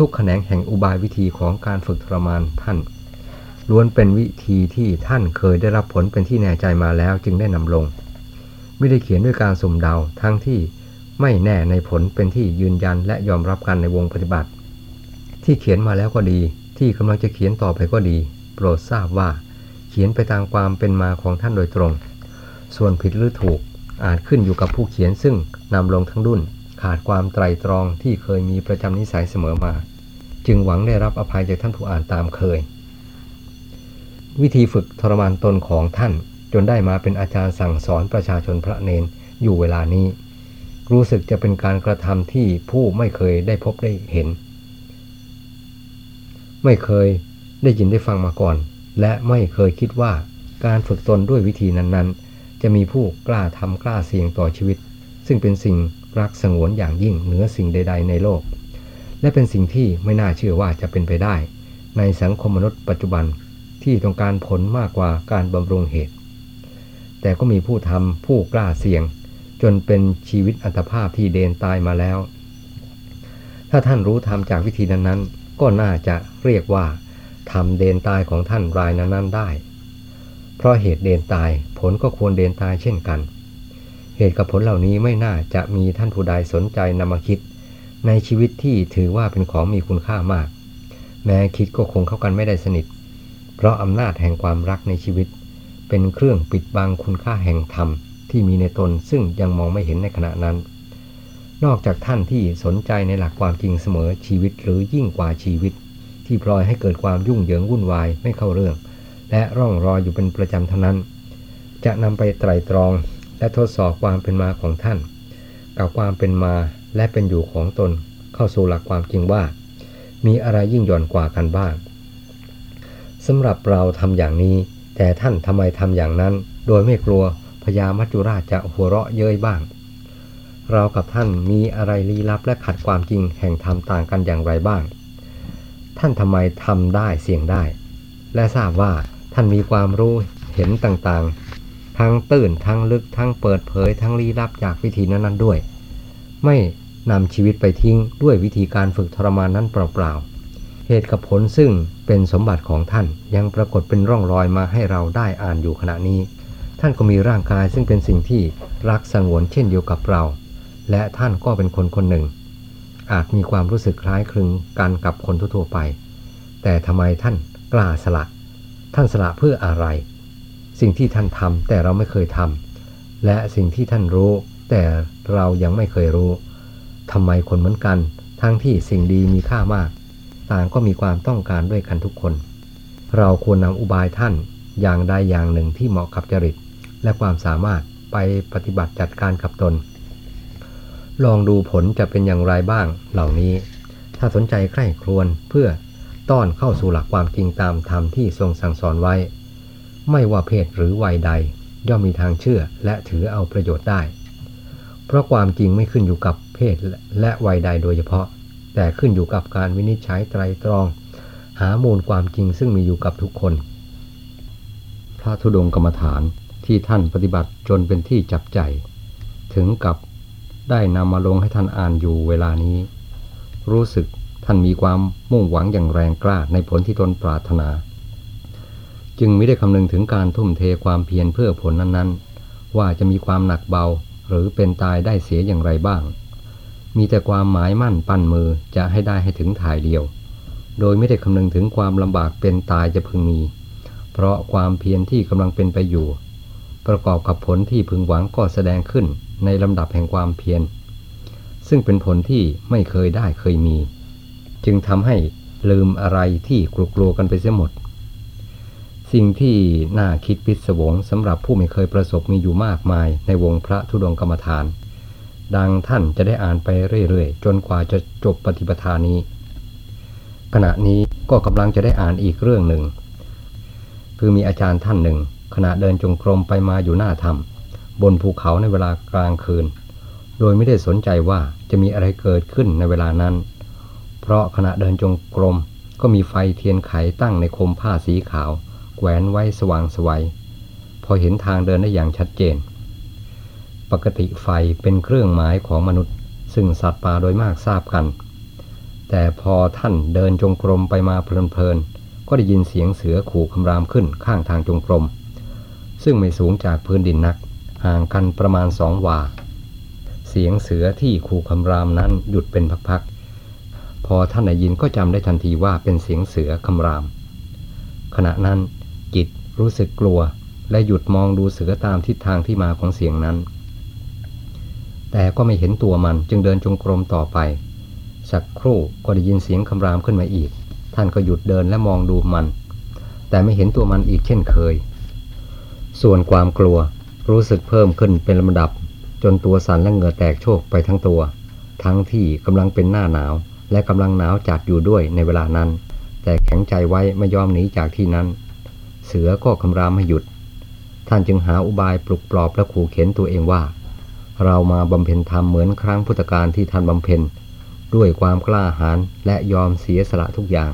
A: ทุกๆ แขนงแห่งอุบายวิธีของการฝึกทรมานท่าน ล้วนเป็นวิธีที่ท่านเคยได้รับผลเป็นที่แน่ใจมาแล้วจึงได้นำลง ไม่ได้เขียนด้วยการสุ่มเดาทั้งที่ ไม่แน่ในผลเป็นที่ยืนยันและยอมรับกันในวงปฏิบัติ ที่เขียนมาแล้วก็ดี ที่กำลังจะเขียนต่อไปก็ดี โปรดทราบว่า เขียนไปตามความเป็นมาของท่านโดยตรง ส่วนผิดหรือถูกอาจขึ้นอยู่กับผู้เขียนซึ่งนำลงทั้งดุนขาดความไตรตรองที่เคยมีประจำนิสัยเสมอมา จึงหวังได้รับอภัยจากท่านผู้อ่านตามเคย วิธีฝึกทรมานตนของท่านจนได้มาเป็นอาจารย์สั่งสอนประชาชนพระเนนอยู่เวลานี้ รู้สึกจะเป็นการกระทำที่ผู้ไม่เคยได้พบได้เห็น ไม่เคยได้ยินได้ฟังมาก่อน และไม่เคยคิดว่าการฝึกตนด้วยวิธีนั้นๆ จะมีผู้กล้าทำกล้าเสี่ยงต่อชีวิต ซึ่งเป็นสิ่งรักสงวนอย่างยิ่งเหนือสิ่งใด ๆ ในโลก และเป็นสิ่งที่ไม่น่าเชื่อว่าจะเป็นไปได้ ในสังคมมนุษย์ปัจจุบันที่ต้องการผลมากกว่าการบำรุงเหตุ แต่ก็มีผู้ทำผู้กล้าเสี่ยง นเป็นชีวิตอัตภาพที่เดนตายมาแล้ว ถ้าท่านรู้ทำจากวิธีนั้นๆ ก็น่าจะเรียกว่าทำเดนตายของท่านรายนั้นๆได้ เพราะเหตุเดนตายผลก็ควรเดนตายเช่นกัน เหตุกับผลเหล่านี้ไม่น่าจะมีท่านผู้ใดสนใจนำมาคิด ในชีวิตที่ถือว่าเป็นของมีคุณค่ามาก แม้คิดก็คงเข้ากันไม่ได้สนิท เพราะอำนาจแห่งความรักในชีวิต เป็นเครื่องปิดบังคุณค่าแห่งธรรม ที่มีในตนซึ่งยังมองไม่เห็นในขณะนั้น นอกจากท่านที่สนใจในหลักความจริงเสมอชีวิตหรือยิ่งกว่าชีวิต ที่ปล่อยให้เกิดความยุ่งเหยิงวุ่นวายไม่เข้าเรื่อง และร่องรอยอยู่เป็นประจำเท่านั้น จะนำไปไตรตรองและทดสอบความเป็นมาของท่าน กับความเป็นมาและเป็นอยู่ของตนเข้าสู่หลักความจริงว่า มีอะไรยิ่งหย่อนกว่ากันบ้างสำหรับเราทำอย่างนี้ แต่ท่านทำไมทำอย่างนั้น โดยไม่กลัว พญามัจจุราชจะหัวเราะเย้ยบ้าง เรากับท่านมีอะไรลี้ลับและขัดความจริงแห่งธรรมต่างกันอย่างไรบ้าง ท่านทำไมทำได้เสี่ยงได้ และทราบว่าท่านมีความรู้เห็นต่างๆ ทั้งตื่นทั้งลึกทั้งเปิดเผยทั้งลี้ลับจากวิธีนั้นๆด้วย ไม่นำชีวิตไปทิ้งด้วยวิธีการฝึกทรมานนั้นเปล่าๆ เหตุกับผลซึ่งเป็นสมบัติของท่านยังปรากฏเป็นร่องรอยมาให้เราได้อ่านอยู่ขณะนี้านก็มีร่างกายซึ่งเป็นสิ่งที่รักสงวนเช่นเดียวกับเรา และท่านก็เป็นคนคนหนึ่ง อาจมีความรู้สึกคล้ายคลึงกันกับคนทั่วไป แต่ทำไมท่านกล้าสละ ท่านสละเพื่ออะไร สิ่งที่ท่านทำแต่เราไม่เคยทำและสิ่งที่ท่านรู้ แต่เรายังไม่เคยรู้ทำไมคนเหมือนกัน ทั้งที่สิ่งดีมีค่ามาก ต่างก็มีความต้องการด้วยกันทุกคน เราควรนำอุบายท่านอย่างใดอย่างหนึ่งที่เหมาะกับจริต และความสามารถไปปฏิบัติจัดการกับตน ลองดูผลจะเป็นอย่างไรบ้างเหล่านี้ ถ้าสนใจใคร่ครวญเพื่อต้อนเข้าสู่หลักความจริงตามธรรมที่ทรงสั่งสอนไว้ ไม่ว่าเพศหรือวัยใด ย่อมมีทางเชื่อและถือเอาประโยชน์ได้ เพราะความจริงไม่ขึ้นอยู่กับเพศและวัยใดโดยเฉพาะ แต่ขึ้นอยู่กับการวินิจฉัยไตรตรอง หามูลความจริงซึ่งมีอยู่กับทุกคน พระธุดงกรรมฐาน ที่ท่านปฏิบัติจนเป็นที่จับใจ ถึงกับได้นำมาลงให้ท่านอ่านอยู่เวลานี้ รู้สึกท่านมีความมุ่งหวังอย่างแรงกล้าในผลที่ตนปรารถนา จึงไม่ได้คำนึงถึงการทุ่มเทความเพียรเพื่อผลนั้นๆ ว่าจะมีความหนักเบาหรือเป็นตายได้เสียอย่างไรบ้าง มีแต่ความหมายมั่นปั้นมือจะให้ได้ให้ถึงถ่ายเดียว โดยไม่ได้คำนึงถึงความลำบากเป็นตายจะพึงมี เพราะความเพียรที่กำลังเป็นไปอยู่ ประกอบกับผลที่พึงหวังก็แสดงขึ้นในลำดับแห่งความเพียร ซึ่งเป็นผลที่ไม่เคยได้เคยมี จึงทำให้ลืมอะไรที่กลัวๆกันไปเสียหมด สิ่งที่น่าคิดพิศวงสำหรับผู้ไม่เคยประสบมีอยู่มากมายในวงพระธุดงกรรมฐาน ดังท่านจะได้อ่านไปเรื่อยๆ จนกว่าจะจบปฏิปทานี้ ขณะนี้ก็กำลังจะได้อ่านอีกเรื่องหนึ่ง คือมีอาจารย์ท่านหนึ่ง ขณะเดินจงกรมไปมาอยู่หน้าถ้ำบนภูเขาในเวลากลางคืน โดยไม่ได้สนใจว่าจะมีอะไรเกิดขึ้นในเวลานั้น เพราะขณะเดินจงกรมก็มีไฟเทียนไขตั้งในคมผ้าสีขาว แขวนไว้สว่างสวัย พอเห็นทางเดินได้อย่างชัดเจน ปกติไฟเป็นเครื่องหมายของมนุษย์ ซึ่งสัตว์ป่าโดยมากทราบกัน แต่พอท่านเดินจงกรมไปมาเพลินๆก็ได้ยินเสียงเสือขู่คำรามขึ้นข้างทางจงกรม ซึ่งไม่สูงจากพื้นดินนัก ห่างกันประมาณสองวา เสียงเสือที่ขู่คำรามนั้นหยุดเป็นพักๆ พอท่านได้ยินก็จำได้ทันทีว่าเป็นเสียงเสือคำราม ขณะนั้นจิตรู้สึกกลัวและหยุดมองดูเสือตามทิศทางที่มาของเสียงนั้น แต่ก็ไม่เห็นตัวมันจึงเดินจงกรมต่อไป สักครู่ก็ได้ยินเสียงคำรามขึ้นมาอีก ท่านก็หยุดเดินและมองดูมัน แต่ไม่เห็นตัวมันอีกเช่นเคย ส่วนความกลัวรู้สึกเพิ่มขึ้นเป็นลำดับ จนตัวสั่นและเหงื่อแตกโชกไปทั้งตัว ทั้งที่กำลังเป็นหน้าหนาว และกำลังหนาวจัดอยู่ด้วยในเวลานั้น แต่แข็งใจไว้ไม่ยอมหนีจากที่นั้น เสือก็คำรามให้หยุด ท่านจึงหาอุบายปลุกปลอบและขู่เข็นตัวเองว่า เรามาบำเพ็ญธรรมเหมือนครั้งพุทธกาลที่ท่านบำเพ็ญด้วยความกล้าหาญและยอมเสียสละทุกอย่าง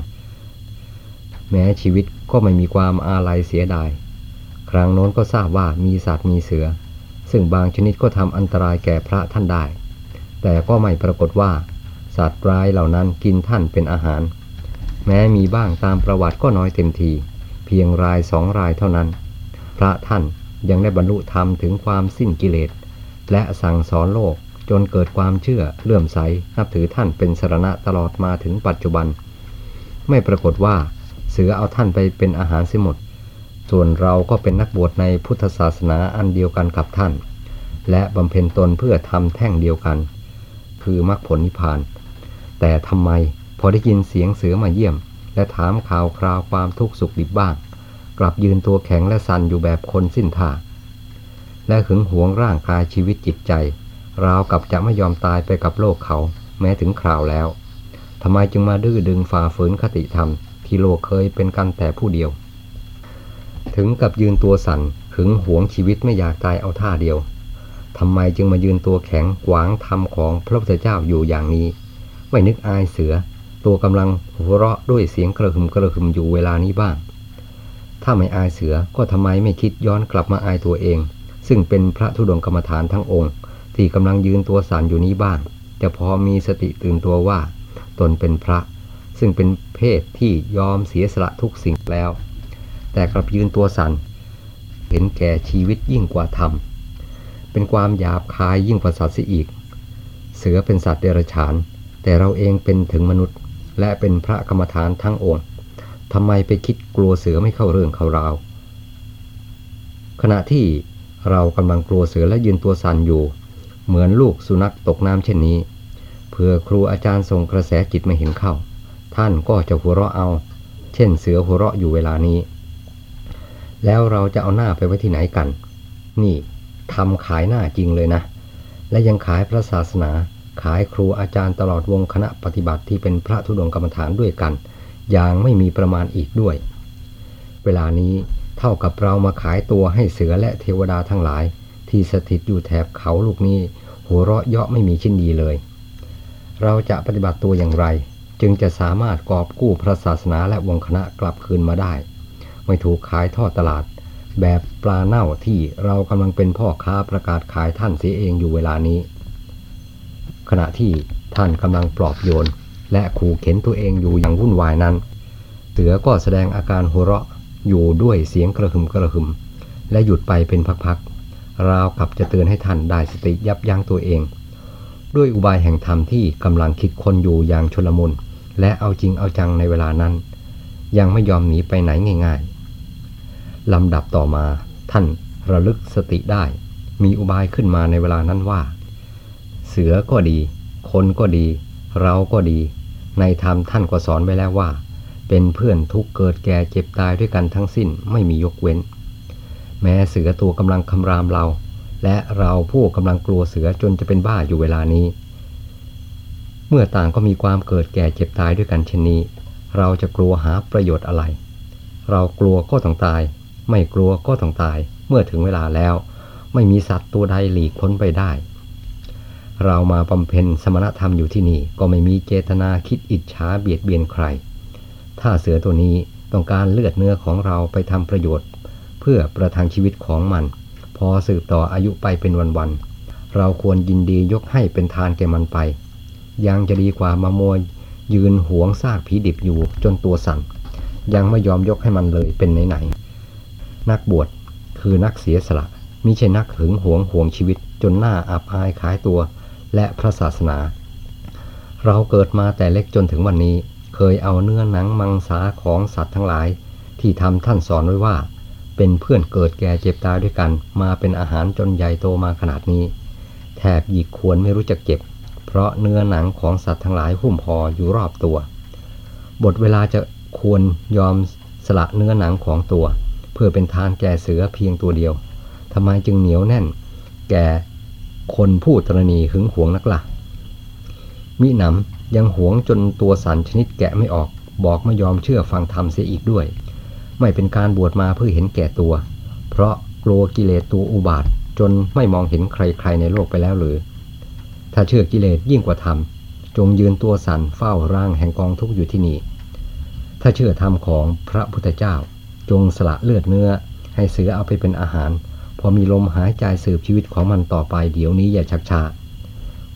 A: แม้ชีวิตก็ไม่มีความอาลัยเสียดาย ครั้งโน้นก็ทราบว่ามีสัตว์มีเสือ ซึ่งบางชนิดก็ทำอันตรายแก่พระท่านได้ แต่ก็ไม่ปรากฏว่า สัตว์ร้ายเหล่านั้นกินท่านเป็นอาหาร แม้มีบ้างตามประวัติก็น้อยเต็มที เพียงรายสองรายเท่านั้น พระท่านยังได้บรรลุธรรมถึงความสิ้นกิเลส และสั่งสอนโลกจนเกิดความเชื่อเลื่อมใสนับถือท่านเป็นสรณะตลอดมาถึงปัจจุบัน ไม่ปรากฏว่า เสือเอาท่านไปเป็นอาหารเสียหมด ส่วนเราก็เป็นนักบวชในพุทธศาสนาอันเดียวกันกับท่าน และบำเพ็ญตนเพื่อทำแท่งเดียวกัน คือมรรคผลนิพพาน แต่ทำไมพอได้ยินเสียงเสือมาเยี่ยม และถามข่าวคราวความทุกข์สุขดิบบ้าง กลับยืนตัวแข็งและสั่นอยู่แบบคนสิ้นท่าและหึงหวงร่างกายชีวิตจิตใจ ราวกับจะไม่ยอมตายไปกับโลกเขา แม้ถึงคราวแล้วทำไมจึงมาดื้อดึงฝ่าฝืนคติธรรม ที่โลกเคยเป็นกันแต่ผู้เดียว ถึงกับยืนตัวสั่นหึงหวงชีวิตไม่อยากตายเอาท่าเดียวทำไมจึงมายืนตัวแข็งขวางธรรมของพระพุทธเจ้าอยู่อย่างนี้ ไม่นึกอายเสือ ตัวกำลังหัวเราะด้วยเสียงกระหึ่มกระหึ่มอยู่เวลานี้บ้าง ถ้าไม่อายเสือก็ทำไมไม่คิดย้อนกลับมาอายตัวเอง ซึ่งเป็นพระธุดงกรรมฐานทั้งองค์ ที่กำลังยืนตัวสั่นอยู่นี้บ้างจะพอมีสติตื่นตัวว่า ตนเป็นพระ ซึ่งเป็นเพศที่ยอมเสียสละทุกสิ่งแล้ว แต่กลับยืนตัวสั่น เห็นแก่ชีวิตยิ่งกว่าธรรม เป็นความหยาบคายยิ่งกว่าสัตว์เสียอีก เสือเป็นสัตว์เดรัจฉาน แต่เราเองเป็นถึงมนุษย์ และเป็นพระกรรมฐานทั้งองค์ทำไมไปคิดกลัวเสือไม่เข้าเรื่องเข้าราว ขณะที่เรากำลังกลัวเสือและยืนตัวสั่นอยู่ เหมือนลูกสุนัขตกน้ำเช่นนี้ เพื่อครูอาจารย์ส่งกระแสจิตม่เห็นเข้า ท่านก็จะหัวเราะเอา เช่นเสือหัวเราะอยู่เวลานี้ แล้วเราจะเอาหน้าไปไว้ที่ไหนกัน นี่ทำขายหน้าจริงเลยนะ และยังขายพระศาสนา ขายครูอาจารย์ตลอดวงคณะปฏิบัติที่เป็นพระธุดงกรรมฐานด้วยกัน อย่างไม่มีประมาณอีกด้วย เวลานี้เท่ากับเรามาขายตัวให้เสือและเทวดาทั้งหลาย ที่สถิตอยู่แถบเขาลูกนี้ หัวเราะเยาะไม่มีชิ้นดีเลย เราจะปฏิบัติตัวอย่างไร จึงจะสามารถกอบกู้พระศาสนาและวงคณะกลับคืนมาได้ ไม่ถูกขายทอดตลาด แบบปลาเน่าที่เรากำลังเป็นพ่อค้าประกาศขายท่านเสียเองอยู่เวลานี้ ขณะที่ท่านกำลังปลอบโยน และขู่เข็นตัวเองอยู่อย่างวุ่นวายนั้น เสือก็แสดงอาการหัวเราะอยู่ด้วยเสียงกระหึ่มกระหึ่มและหยุดไปเป็นพักๆราวกับจะเตือนให้ท่านได้สติยับยั้งตัวเอง ด้วยอุบายแห่งธรรมที่กำลังคิดคนอยู่อย่างชลมุนและเอาจริงเอาจังในเวลานั้น ยังไม่ยอมหนีไปไหนง่าย ๆ ลำดับต่อมาท่านระลึกสติได้ มีอุบายขึ้นมาในเวลานั้นว่า เสือก็ดี คนก็ดี เราก็ดี ในธรรมท่านก็สอนไว้แล้วว่า เป็นเพื่อนทุกเกิดแก่เจ็บตายด้วยกันทั้งสิ้นไม่มียกเว้น แม้เสือตัวกำลังคำรามเรา และเราผู้กำลังกลัวเสือจนจะเป็นบ้าอยู่เวลานี้ เมื่อต่างก็มีความเกิดแก่เจ็บตายด้วยกันเช่นนี้ เราจะกลัวหาประโยชน์อะไร เรากลัวก็ต้องตาย ไม่กลัวก็ต้องตายเมื่อถึงเวลาแล้ว ไม่มีสัตว์ตัวใดหลีกพ้นไปได้ เรามาบำเพ็ญสมณธรรมอยู่ที่นี่ก็ไม่มีเจตนาคิดอิจฉาเบียดเบียนใคร ถ้าเสือตัวนี้ต้องการเลือดเนื้อของเราไปทำประโยชน์ เพื่อประทังชีวิตของมัน พอสืบต่ออายุไปเป็นวันๆเราควรยินดียกให้เป็นทานแก่มันไป ยังจะดีกว่ามามัวยืนหวงซากผีดิบอยู่จนตัวสั่นยังไม่ยอมยกให้มันเลยเป็นไหนๆ นักบวชคือนักเสียสละมิใช่นักหึงหวงห่วงชีวิตจนหน้าอับอายขายตัวและพระศาสนา เราเกิดมาแต่เล็กจนถึงวันนี้ เคยเอาเนื้อหนังมังสาของสัตว์ทั้งหลาย ที่ทำท่านสอนไว้ว่า เป็นเพื่อนเกิดแก่เจ็บตายด้วยกัน มาเป็นอาหารจนใหญ่โตมาขนาดนี้แทบหยิกควรไม่รู้จักเจ็บ เพราะเนื้อหนังของสัตว์ทั้งหลายหุ้มพออยู่รอบตัว บทเวลาจะควรยอมสละเนื้อหนังของตัว เพื่อเป็นทานแก่เสือเพียงตัวเดียวทำไมจึงเหนียวแน่น แก่คนผู้ตรณีหึงหวงนักละ่ะ มิหนำยังหวงจนตัวสันชนิดแกะไม่ออก บอกไม่ยอมเชื่อฟังธรรมเสียอีกด้วย ไม่เป็นการบวชมาเพื่อเห็นแก่ตัว เพราะกลัวกิเลสตัวอุบาทจนไม่มองเห็นใครๆในโลกไปแล้วหรือ ถ้าเชื่อกิเลสยิ่งกว่าธรรม จงยืนตัวสันเฝ้าร่างแห่งกองทุกข์อยู่ที่นี่ ถ้าเชื่อธรรมของพระพุทธเจ้า จงสละเลือดเนื้อ ให้เสือเอาไปเป็นอาหาร พอมีลมหายใจสืบชีวิตของมันต่อไปเดี๋ยวนี้อย่าชักช้า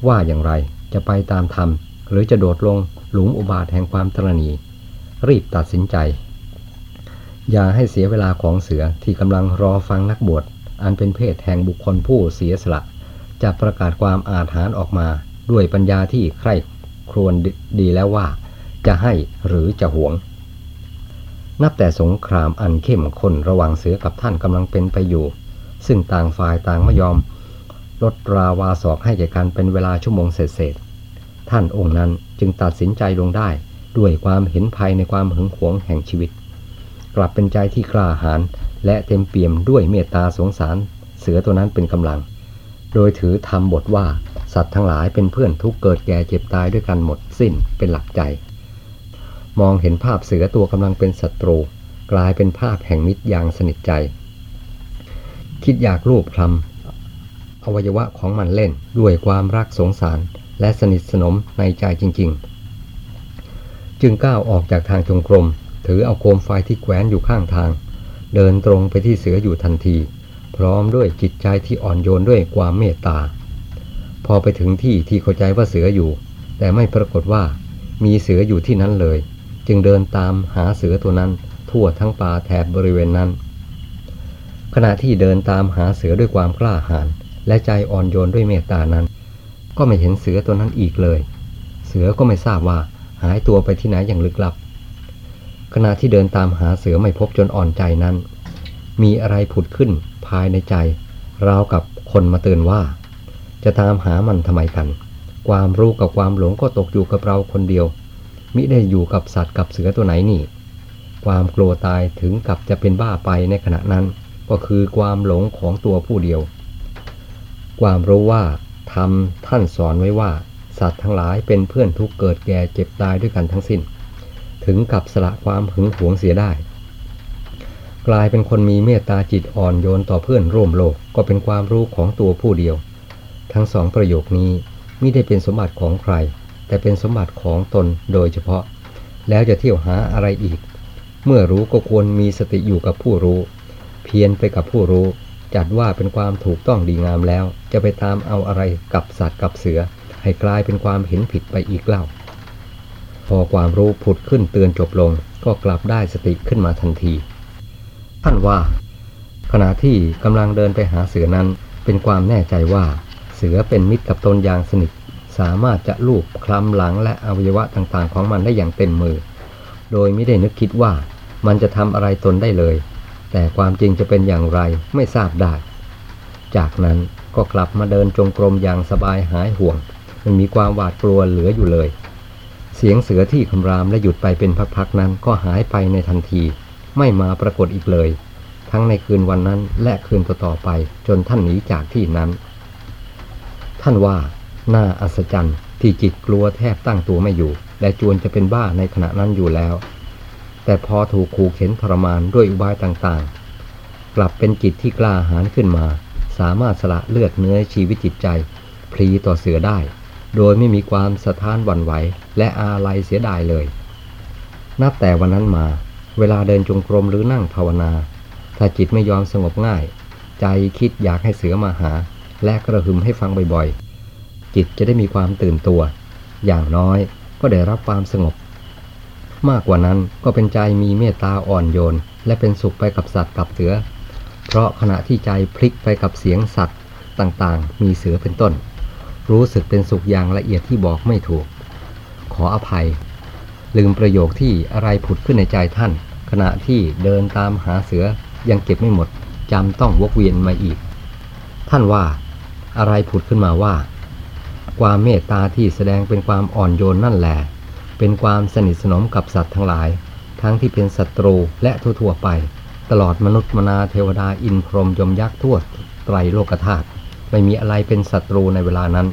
A: ว่าอย่างไรจะไปตามธรรม หรือจะโดดลงหลุมอุบาทแห่งความตรณี รีบตัดสินใจ อย่าให้เสียเวลาของเสือที่กำลังรอฟังนักบวชอันเป็นเพศแห่งบุคคลผู้เสียสละ จะประกาศความอาถรรพ์ออกมาด้วยปัญญาที่ใคร่ครวญดีแล้วว่า จะให้หรือจะหวง นับแต่สงครามอันเข้มข้นระหว่างเสือกับท่านกำลังเป็นไปอยู่ ซึ่งต่างฝ่ายต่างไม่ยอมลดราวาสอกให้แก่กันเป็นเวลาชั่วโมงเศษท่านองค์นั้นจึงตัดสินใจลงได้ ด้วยความเห็นภัยในความหึงหวงแห่งชีวิต กลับเป็นใจที่กล้าหาญและเต็มเปี่ยมด้วยเมตตาสงสาร เสือตัวนั้นเป็นกำลัง โดยถือธรรมบทว่า สัตว์ทั้งหลายเป็นเพื่อนทุกเกิดแก่เจ็บตายด้วยกันหมดสิ้นเป็นหลักใจ มองเห็นภาพเสือตัวกำลังเป็นศัตรู กลายเป็นภาพแห่งมิตรอย่างสนิทใจ คิดอยากรูปคลำอวัยวะของมันเล่นด้วยความรักสงสาร และสนิทสนมในใจจริง ๆ จึงก้าวออกจากทางจงกรม ถือเอาโคมไฟที่แขวนอยู่ข้างทาง เดินตรงไปที่เสืออยู่ทันที พร้อมด้วยจิตใจที่อ่อนโยนด้วยความเมตตา พอไปถึงที่ที่เข้าใจว่าเสืออยู่ แต่ไม่ปรากฏว่ามีเสืออยู่ที่นั้นเลย จึงเดินตามหาเสือตัวนั้น ทั่วทั้งป่าแถบบริเวณนั้น ขณะที่เดินตามหาเสือด้วยความกล้าหาญและใจอ่อนโยนด้วยเมตตานั้น ก็ไม่เห็นเสือตัวนั้นอีกเลย เสือก็ไม่ทราบว่าหายตัวไปที่ไหนอย่างลึกลับ ขณะที่เดินตามหาเสือไม่พบจนอ่อนใจนั้น มีอะไรผุดขึ้นภายในใจ ราวกับคนมาเตือนว่า จะตามหามันทำไมกัน ความรู้กับความหลงก็ตกอยู่กับเราคนเดียว มิได้อยู่กับสัตว์กับเสือตัวไหนนี่ ความกลัวตายถึงกับจะเป็นบ้าไปในขณะนั้น ก็คือความหลงของตัวผู้เดียว ความรู้ว่าธรรมท่านสอนไว้ว่า สัตว์ทั้งหลายเป็นเพื่อนทุกเกิดแก่เจ็บตายด้วยกันทั้งสิ้น ถึงกับสละความหึงหวงเสียได้ กลายเป็นคนมีเมตตาจิตอ่อนโยนต่อเพื่อนร่วมโลกก็เป็นความรู้ของตัวผู้เดียว ทั้งสองประโยคนี้ไม่ได้เป็นสมบัติของใคร แต่เป็นสมบัติของตนโดยเฉพาะ แล้วจะเที่ยวหาอะไรอีก เมื่อรู้ก็ควรมีสติอยู่กับผู้รู้ เพียรไปกับผู้รู้ จัดว่าเป็นความถูกต้องดีงามแล้ว จะไปตามเอาอะไรกับสัตว์กับเสือ ให้กลายเป็นความเห็นผิดไปอีกเล่า พอความรู้ผุดขึ้นเตือนจบลง ก็กลับได้สติขึ้นมาทันทีท่านว่า ขณะที่กำลังเดินไปหาเสือนั้นเป็นความแน่ใจว่า เสือเป็นมิตรกับตนอย่างสนิท สามารถจะลูบคลำหลังและอวัยวะต่างๆ ของมันได้อย่างเต็มมือ โดยไม่ได้นึกคิดว่ามันจะทำอะไรตนได้เลย แต่ความจริงจะเป็นอย่างไรไม่ทราบได้ จากนั้นก็กลับมาเดินจงกรมอย่างสบายหายห่วงไม่มีความหวาดกลัวเหลืออยู่เลย เสียงเสือที่คำรามและหยุดไปเป็นพักๆนั้นก็หายไปในทันที ไม่มาปรากฏอีกเลย ทั้งในคืนวันนั้นและคืนต่อๆไปจนท่านหนีจากที่นั้น ท่านว่า น่าอัศจรรย์ที่จิตกลัวแทบตั้งตัวไม่อยู่ และจวนจะเป็นบ้าในขณะนั้นอยู่แล้ว แต่พอถูกขู่เข็นทรมานด้วยอุบายต่างๆ กลับเป็นจิตที่กล้าหาญขึ้นมา สามารถสละเลือดเนื้อชีวิตจิตใจพลีต่อเสือได้ โดยไม่มีความสะท้านหวั่นไหว และอาลัยเสียดายเลย นับแต่วันนั้นมา เวลาเดินจงกรมหรือนั่งภาวนา ถ้าจิตไม่ยอมสงบง่าย ใจคิดอยากให้เสือมาหา และกระหึมให้ฟังบ่อยๆ จิตจะได้มีความตื่นตัว อย่างน้อยก็ได้รับความสงบ มากกว่านั้นก็เป็นใจมีเมตตาอ่อนโยน และเป็นสุขไปกับสัตว์กับเสือ เพราะขณะที่ใจพลิกไปกับเสียงสัตว์ต่างๆ มีเสือเป็นต้น รู้สึกเป็นสุขอย่างละเอียดที่บอกไม่ถูก ขออภัย ลืมประโยคที่อะไรผุดขึ้นในใจท่าน ขณะที่เดินตามหาเสือยังเก็บไม่หมดจำต้องวกเวียนมาอีก ท่านว่าอะไรผุดขึ้นมาว่า ความเมตตาที่แสดงเป็นความอ่อนโยนนั่นแหละ เป็นความสนิทสนมกับสัตว์ทั้งหลาย ทั้งที่เป็นศัตรูและทั่วๆไป ตลอดมนุษย์มนาเทวดาอินพรหมยมยักษ์ทั่วไตรโลกธาตุไม่มีอะไรเป็นศัตรูในเวลานั้น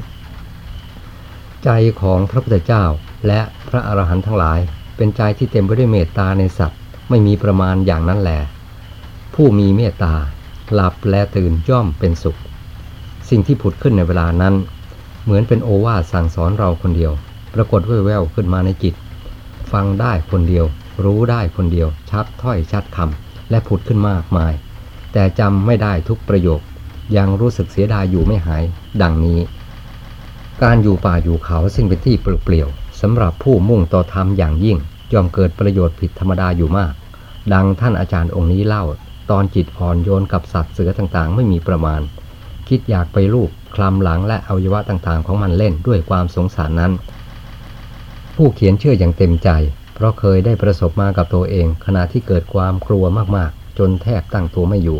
A: ใจของพระพุทธเจ้าและพระอรหันต์ทั้งหลาย เป็นใจที่เต็มไปด้วยเมตตาในสัตว์ ไม่มีประมาณอย่างนั้นแหละผู้มีเมตตาหลับและตื่นย่อมเป็นสุข สิ่งที่ผุดขึ้นในเวลานั้น เหมือนเป็นโอวาทสั่งสอนเราคนเดียว ปรากฏแว่วๆขึ้นมาในจิต ฟังได้คนเดียว รู้ได้คนเดียว ชัดถ้อยชัดคำและผุดขึ้นมากมาย แต่จำไม่ได้ทุกประโยค ยังรู้สึกเสียดายอยู่ไม่หาย ดังนี้ การอยู่ป่าอยู่เขาซึ่งเป็นที่เปลี่ยวสำหรับผู้มุ่งต่อธรรมอย่างยิ่งย่อมเกิดประโยชน์ผิดธรรมดาอยู่มาก ดังท่านอาจารย์องค์นี้เล่า ตอนจิตอ่อนโยนกับสัตว์เสือต่างๆ ไม่มีประมาณ คิดอยากไปลูบ คลำหลังและอวัยวะต่างๆ ของมันเล่นด้วยความสงสารนั้น ผู้เขียนเชื่ออย่างเต็มใจ เพราะเคยได้ประสบมากับตัวเอง ขณะที่เกิดความกลัวมากๆ จนแทบตั้งตัวไม่อยู่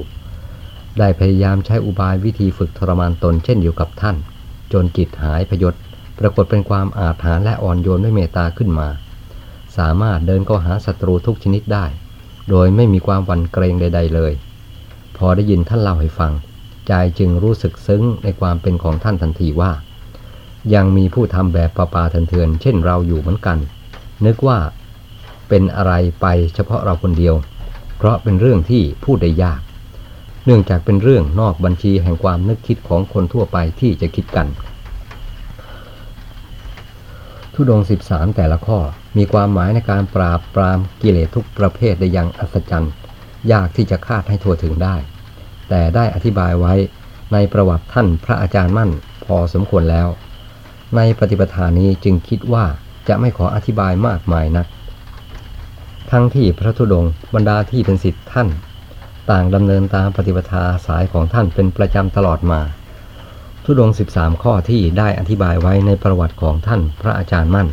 A: ได้พยายามใช้อุบายวิธีฝึกทรมานตนเช่นเดียวกับท่าน จนจิตหายพยศปรากฏเป็นความอาถรรพ์และอ่อนโยนด้วยเมตตาขึ้นมา สามารถเดินเข้าหาศัตรูทุกชนิดได้ โดยไม่มีความหวั่นเกรงใด ๆ เลย พอได้ยินท่านเล่าให้ฟัง ใจจึงรู้สึกซึ้งในความเป็นของท่านทันทีว่า ยังมีผู้ทำแบบปาปาเถื่อนเช่นเราอยู่เหมือนกัน นึกว่าเป็นอะไรไปเฉพาะเราคนเดียว เพราะเป็นเรื่องที่พูดได้ยาก เนื่องจากเป็นเรื่องนอกบัญชีแห่งความนึกคิดของคนทั่วไปที่จะคิดกัน ทุดง 13 แต่ละข้อมีความหมายในการปราบปรามกิเลสทุกประเภทได้อย่างอัศจรรย์ ยากที่จะคาดให้ทั่วถึงได้ แต่ได้อธิบายไว้ในประวัติท่านพระอาจารย์มั่นพอสมควรแล้ว ในปฏิปทานี้จึงคิดว่าจะไม่ขออธิบายมากมายนัก ทั้งที่พระธุดงบรรดาที่เป็นสิทธิ์ท่าน ต่างดำเนินตามปฏิปทาสายของท่านเป็นประจำตลอดมาทุดง 13 ข้อที่ได้อธิบายไว้ในประวัติของท่านพระอาจารย์มั่น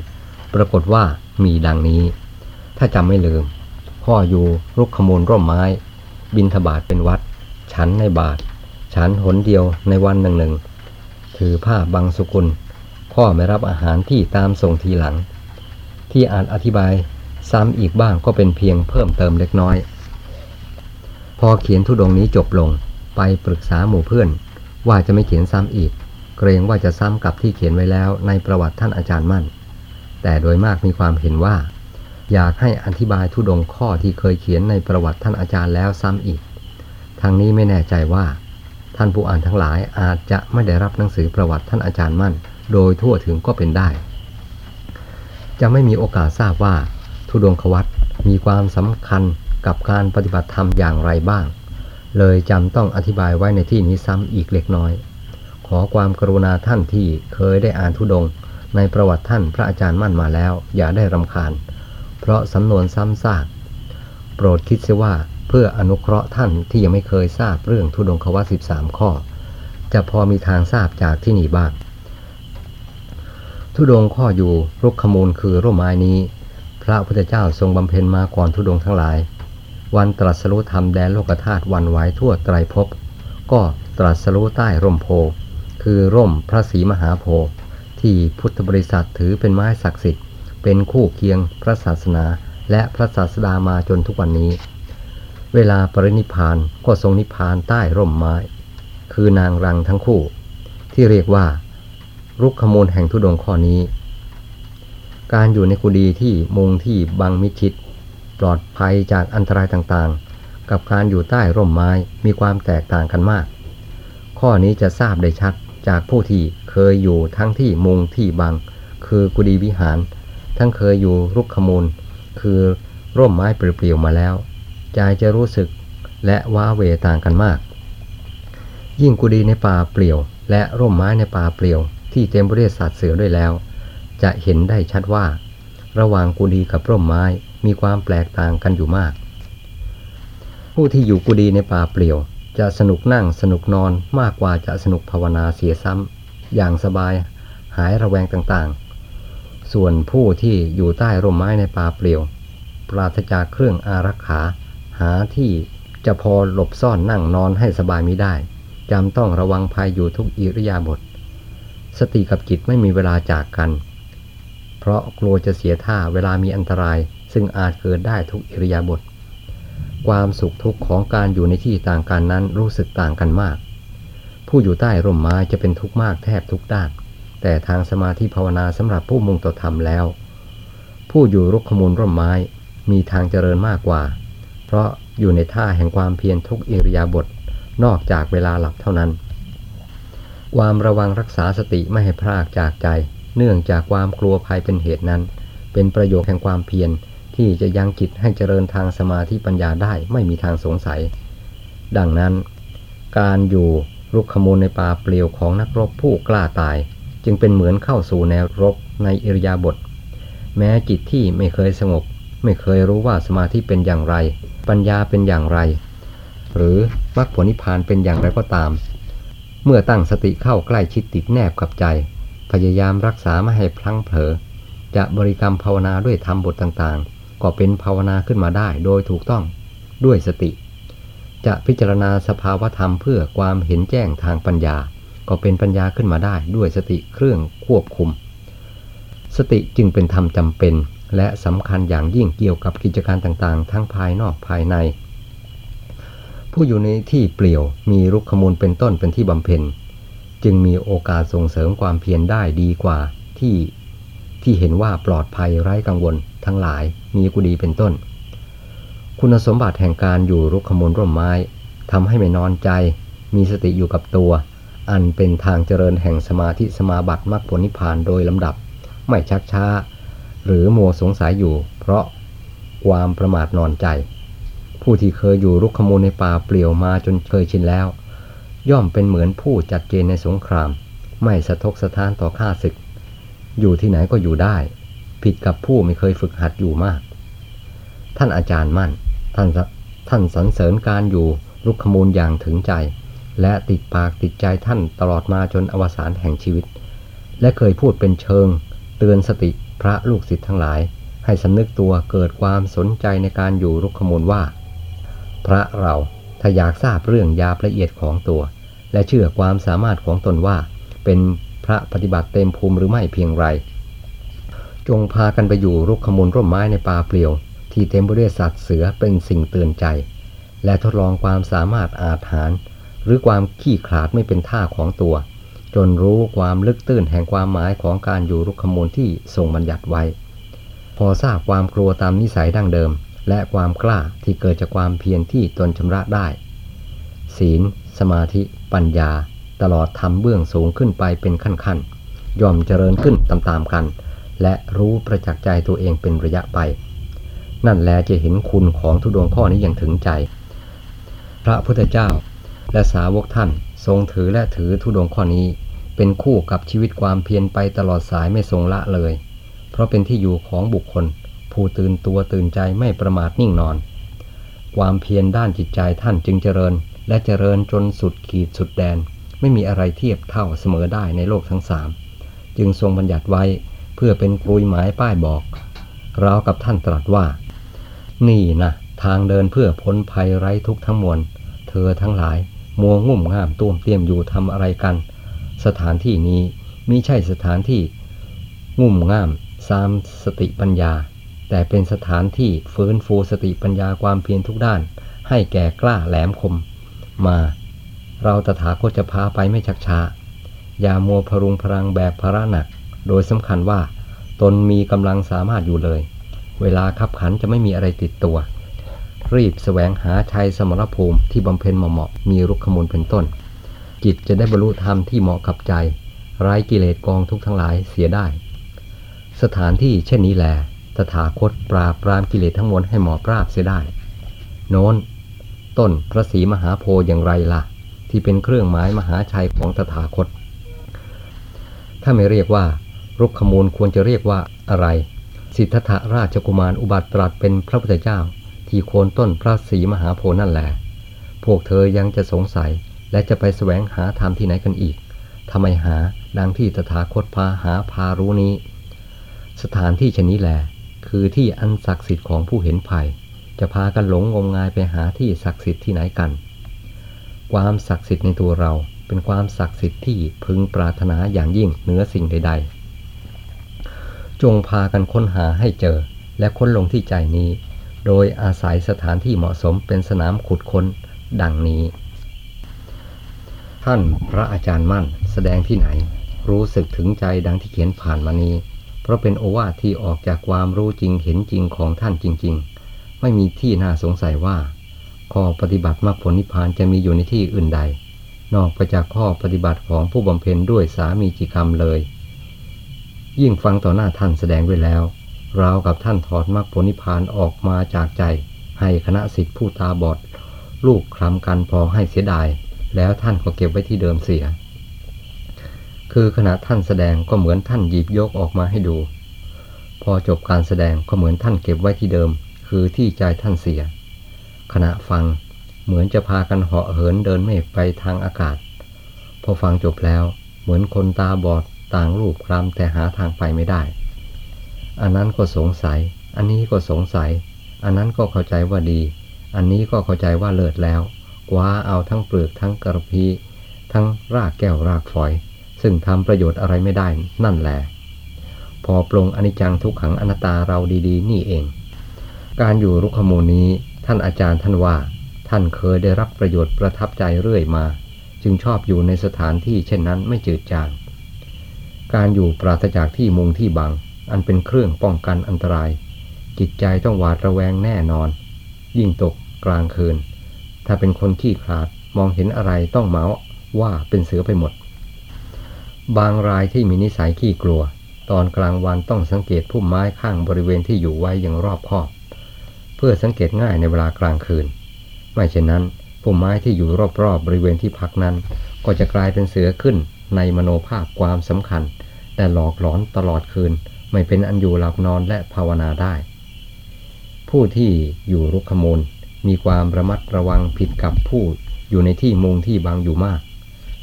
A: ปรากฏว่ามีดังนี้ ถ้าจำไม่ลืม ข้ออยู่รุกขมูลร่มไม้ บินทบาทเป็นวัด ฉันในบาท ฉันหนเดียวในวันหนึ่งหนึ่งถือผ้าบางสุกุลข้อไม่รับอาหารที่ตามส่งทีหลัง ที่อาจอธิบายซ้ำอีกบ้างก็เป็นเพียงเพิ่มเติมเล็กน้อย พอเขียนทุดงนี้จบลงไปปรึกษาหมู่เพื่อน ว่าจะไม่เขียนซ้ำอีก เกรงว่าจะซ้ำกับที่เขียนไว้แล้วในประวัติท่านอาจารย์มั่น แต่โดยมากมีความเห็นว่า อยากให้อธิบายทุดงข้อที่เคยเขียนในประวัติท่านอาจารย์แล้วซ้ำอีก ทางนี้ไม่แน่ใจว่า ท่านผู้อ่านทั้งหลายอาจจะไม่ได้รับหนังสือประวัติท่านอาจารย์มั่น โดยทั่วถึงก็เป็นได้ จะไม่มีโอกาสทราบว่า ทุดงควัตมีความสำคัญกับการปฏิบัติธรรมอย่างไรบ้าง เลยจำต้องอธิบายไว้ในที่นี้ซ้ำอีกเล็กน้อย ขอความกรุณาท่านที่เคยได้อ่านทุดงในประวัติท่านพระอาจารย์มั่นมาแล้ว อย่าได้รำคาญ เพราะสำนวนซ้ำซากโปรดคิดเสียว่า เพื่ออนุเคราะห์ท่านที่ยังไม่เคยทราบเรื่องทุดงควัต13 ข้อ จะพอมีทางทราบจากที่นี่บ้าง ทุดงข้ออยู่รุกขมูลคือร่มไม้นี้ พระพุทธเจ้าทรงบำเพ็ญมาก่อนทุดงทั้งหลาย วันตรัสรู้ธรรมแดนโลกธาตุวันไหวทั่วไตรภพก็ตรัสรู้ใต้ร่มโพ คือร่มพระศรีมหาโพธิ์ที่พุทธบริษัทถือเป็นไม้ศักดิ์สิทธิ์ เป็นคู่เคียงพระศาสนา และพระศาสดามาจนทุกวันนี้ เวลาปรินิพานก็ทรงนิพานใต้ร่มไม้ คือนางรังทั้งคู่ ที่เรียกว่า รุกขมูลแห่งทุดงข้อนี้ การอยู่ในกุฏิที่มุงที่บังมิชิด ปลอดภัยจากอันตรายต่างๆ กับการอยู่ใต้ร่มไม้มีความแตกต่างกันมาก ข้อนี้จะทราบได้ชัดจากผู้ที่เคยอยู่ทั้งที่มุงที่บัง คือกุฏิวิหาร ทั้งเคยอยู่รุกขมูล คือร่มไม้เปลี่ยวๆมาแล้ว ใจจะรู้สึกและว้าเวต่างกันมาก ยิ่งกุฏิในป่าเปลี่ยว และร่มไม้ในป่าเปลี่ยว ที่เต็มไปด้วยสัตว์เสือด้วยแล้ว จะเห็นได้ชัดว่า ระหว่างกุฏิกับร่มไม้มีความแปลกต่างกันอยู่มาก ผู้ที่อยู่กุฏิในป่าเปลี่ยว จะสนุกนั่งสนุกนอนมากกว่าจะสนุกภาวนาเสียซ้ำอย่างสบายหายระแวงต่างๆ ส่วนผู้ที่อยู่ใต้ร่มไม้ในป่าเปลี่ยว ปราศจากเครื่องอารักขาาที่จะพอหลบซ่อนนั่งนอนให้สบายมิได้จำต้องระวังภัยอยู่ทุกอิริยาบถสติกับจิตไม่มีเวลาจากกัน เพราะกลัวจะเสียท่าเวลามีอันตราย ซึ่งอาจเกิดได้ทุกอิริยาบถความสุขทุกข์ของการอยู่ในที่ต่างกันนั้นรู้สึกต่างกันมาก ผู้อยู่ใต้ร่มไม้จะเป็นทุกข์มากแทบทุกด้าน แต่ทางสมาธิภาวนาสำหรับผู้มุ่งต่อธรรมแล้ว ผู้อยู่รุกขมูลร่มไม้มีทางเจริญมากกว่า เพราะอยู่ในท่าแห่งความเพียรทุกอิริยาบถนอกจากเวลาหลับเท่านั้น ความระวังรักษาสติไม่ให้พลากจากใจ เนื่องจากความกลัวภัยเป็นเหตุนั้น เป็นประโยชน์แห่งความเพียรที่จะยังจิตให้เจริญทางสมาธิปัญญาได้ไม่มีทางสงสัย ดังนั้น การอยู่รุกขมูลในป่าเปลี่ยวของนักรบผู้กล้าตาย จึงเป็นเหมือนเข้าสู่แนวรบในอิริยาบถแม้จิตที่ไม่เคยสงบ ไม่เคยรู้ว่าสมาธิเป็นอย่างไร ปัญญาเป็นอย่างไร หรือมรรคผลนิพพานเป็นอย่างไรก็ตาม เมื่อตั้งสติเข้าใกล้ชิดติดแนบกับใจ พยายามรักษาไม่ให้พลั้งเผลอ จะบริกรรมภาวนาด้วยธรรมบทต่างๆ ก็เป็นภาวนาขึ้นมาได้โดยถูกต้องด้วยสติ จะพิจารณาสภาวธรรมเพื่อความเห็นแจ้งทางปัญญา ก็เป็นปัญญาขึ้นมาได้ด้วยสติเครื่องควบคุม สติจึงเป็นธรรมจำเป็น และสำคัญอย่างยิ่งเกี่ยวกับกิจการต่างๆ ทั้งภายนอกภายใน ผู้อยู่ในที่เปลี่ยวมีรุกขมูลเป็นต้นเป็นที่บำเพ็ญ จึงมีโอกาสส่งเสริมความเพียรได้ดีกว่าที่ที่เห็นว่าปลอดภัยไร้กังวล ทั้งหลายมีกุดีเป็นต้น คุณสมบัติแห่งการอยู่รุกขมูลร่มไม้ทำให้ไม่นอนใจ มีสติอยู่กับตัว อันเป็นทางเจริญแห่งสมาธิสมาบัติมรรคผลนิพพานโดยลำดับ ไม่ชักช้า หรือมัวสงสัยอยู่ เพราะความประมาทนอนใจ ผู้ที่เคยอยู่รุกขมูลในป่าเปลี่ยวมาจนเคยชินแล้ว ย่อมเป็นเหมือนผู้จัดเจนในสงคราม ไม่สะทกสะท้านต่อข้าศึก อยู่ที่ไหนก็อยู่ได้ ผิดกับผู้ไม่เคยฝึกหัดอยู่มาก ท่านอาจารย์มั่น ท่านท่านสรรเสริญการอยู่รุกขมูลอย่างถึงใจ และติดปากติดใจท่านตลอดมาจนอวสานแห่งชีวิต และเคยพูดเป็นเชิง เตือนสติ พระลูกศิษย์ทั้งหลาย ให้สำนึกตัวเกิดความสนใจในการอยู่รุกขมูลว่า พระเราถ้าอยากทราบเรื่องยาละเอียดของตัว และเชื่อความสามารถของตนว่า เป็นพระปฏิบัติเต็มภูมิหรือไม่เพียงไร จงพากันไปอยู่รุกขมูลร่มไม้ในป่าเปลี่ยว ที่เต็มไปด้วยสัตว์เสือเป็นสิ่งเตือนใจ และทดลองความสามารถอาถรรพ์หรือความขี้ขลาดไม่เป็นท่าของตัว จนรู้ความลึกตื้นแห่งความหมายของการอยู่รุกขมูลที่ทรงบัญญัติไว้ พอทราบความกลัวตามนิสัยดั้งเดิม และความกล้าที่เกิดจากความเพียรที่ตนชำระได้ ศีล สมาธิ ปัญญา ตลอดทำเบื้องสูงขึ้นไปเป็นขั้นๆย่อมเจริญขึ้นตามๆกัน และรู้ประจักษ์ใจตัวเองเป็นระยะไป นั่นแลจะเห็นคุณของทุดวงข้อนี้อย่างถึงใจ พระพุทธเจ้าและสาวกท่าน ทรงถือและถือทุดงข้อนี้ เป็นคู่กับชีวิตความเพียรไปตลอดสายไม่ทรงละเลย เพราะเป็นที่อยู่ของบุคคล ผู้ตื่นตัวตื่นใจไม่ประมาทนิ่งนอน ความเพียรด้านจิตใจท่านจึงเจริญ และเจริญจนสุดขีดสุดแดน ไม่มีอะไรเทียบเท่าเสมอได้ในโลกทั้งสามจึงทรงบัญญัติไว้เพื่อเป็นกลุยหมายป้ายบอกราวกับท่านตรัสว่า นี่นะทางเดินเพื่อพ้นภัยไร้ทุกข์ทั้งมวล เธอทั้งหลาย มัวงุ่มง่ามต้วมเตรียมอยู่ทำอะไรกัน สถานที่นี้มิใช่สถานที่งุ่มง่ามซามสติปัญญา แต่เป็นสถานที่ฟื้นฟูสติปัญญาความเพียรทุกด้าน ให้แก่กล้าแหลมคม มา เราตถาคตจะพาไปไม่ชักช้าอย่ามัวพรุงพรังแบกภาระหนัก โดยสำคัญว่า ตนมีกำลังสามารถอยู่เลย เวลาขับขันจะไม่มีอะไรติดตัว รีบแสวงหาชัยสมรภูมิที่บำเพ็ญเหมาะมีรุกขมูลเป็นต้น จิตจะได้บรรลุธรรมที่เหมาะกับใจ ไร้กิเลสกองทุกทั้งหลายเสียได้ สถานที่เช่นนี้แหละตถาคตปราบปรามกิเลสทั้งมวลให้หมอบราบเสียได้ โน้น ต้นพระศรีมหาโพธิ์อย่างไรล่ะ ที่เป็นเครื่องหมายมหาชัยของตถาคต ถ้าไม่เรียกว่า รุกขมูลควรจะเรียกว่าอะไร สิทธัตถราชกุมารอุบัติตรัสเป็นพระพุทธเจ้า ที่โคนต้นพระศรีมหาโพนั่นแหละพวกเธอยังจะสงสัยและจะไปแสวงหาธรรมที่ไหนกันอีกทำไมหาดังที่ตถาคตพาหาพารู้นี้ สถานที่ชนี้แหละคือที่อันศักดิ์สิทธิ์ของผู้เห็นภัย จะพากันหลงงมงายไปหาที่ศักดิ์สิทธิ์ที่ไหนกัน ความศักดิ์สิทธิ์ในตัวเราเป็นความศักดิ์สิทธิ์ที่พึงปรารถนาอย่างยิ่งเหนือสิ่งใด ๆ จงพากันค้นหาให้เจอและค้นลงที่ใจนี้ โดยอาศัยสถานที่เหมาะสมเป็นสนามขุดค้นดังนี้ ท่านพระอาจารย์มั่นแสดงที่ไหน รู้สึกถึงใจดังที่เขียนผ่านมานี้ เพราะเป็นโอวาทที่ออกจากความรู้จริงเห็นจริงของท่านจริง ๆ ไม่มีที่น่าสงสัยว่า ข้อปฏิบัติมรรคผลนิพพานจะมีอยู่ในที่อื่นใด นอกไปจากข้อปฏิบัติของผู้บำเพ็ญด้วยสามีจิกรรมเลย ยิ่งฟังต่อหน้าท่านแสดงไว้แล้ว ราวกับท่านถอดมรรคผลนิพพานออกมาจากใจ ให้คณะสิทธิผู้ตาบอด ลูกคลำกันพอให้เสียดาย แล้วท่านก็เก็บไว้ที่เดิมเสีย คือขณะท่านแสดงก็เหมือนท่านหยิบยกออกมาให้ดู พอจบการแสดงก็เหมือนท่านเก็บไว้ที่เดิม คือที่ใจท่านเสีย ขณะฟังเหมือนจะพากันเหาะเหินเดินเมฆไปทางอากาศ พอฟังจบแล้วเหมือนคนตาบอดต่างรูปคลำแต่หาทางไปไม่ได้ อันนั้นก็สงสัย อันนี้ก็สงสัย อันนั้นก็เข้าใจว่าดี อันนี้ก็เข้าใจว่าเลิศแล้วกว้าเอาทั้งเปลือกทั้งกระพีทั้งรากแก้วรากฝอย ซึ่งทำประโยชน์อะไรไม่ได้นั่นแหละพอปรงอนิจจังทุกขังอนัตตาเราดีๆ นี่เอง การอยู่รุกขมูลนี้ท่านอาจารย์ท่านว่า ท่านเคยได้รับประโยชน์ประทับใจเรื่อยมา จึงชอบอยู่ในสถานที่เช่นนั้นไม่จืดจาง การอยู่ปราศจากที่มุงที่บัง อันเป็นเครื่องป้องกันอันตราย จิตใจต้องหวาดระแวงแน่นอน ยิ่งตกกลางคืน ถ้าเป็นคนขี้ขลาดมองเห็นอะไรต้องเมาว่าเป็นเสือไปหมด บางรายที่มีนิสัยขี้กลัว ตอนกลางวันต้องสังเกตพุ่มไม้ข้างบริเวณที่อยู่ไว้อย่างรอบคอบ เพื่อสังเกตง่ายในเวลากลางคืน ไม่เช่นนั้นพุ่มไม้ที่อยู่รอบๆบบริเวณที่พักนั้น ก็จะกลายเป็นเสือขึ้นในมโนภาพความสำคัญ แต่หลอกหลอนตลอดคืน ไม่เป็นอันอยู่หลับนอนและภาวนาได้ ผู้ที่อยู่รุกขมูลมีความระมัดระวังผิดกับผู้อยู่ในที่มุงที่บางอยู่มาก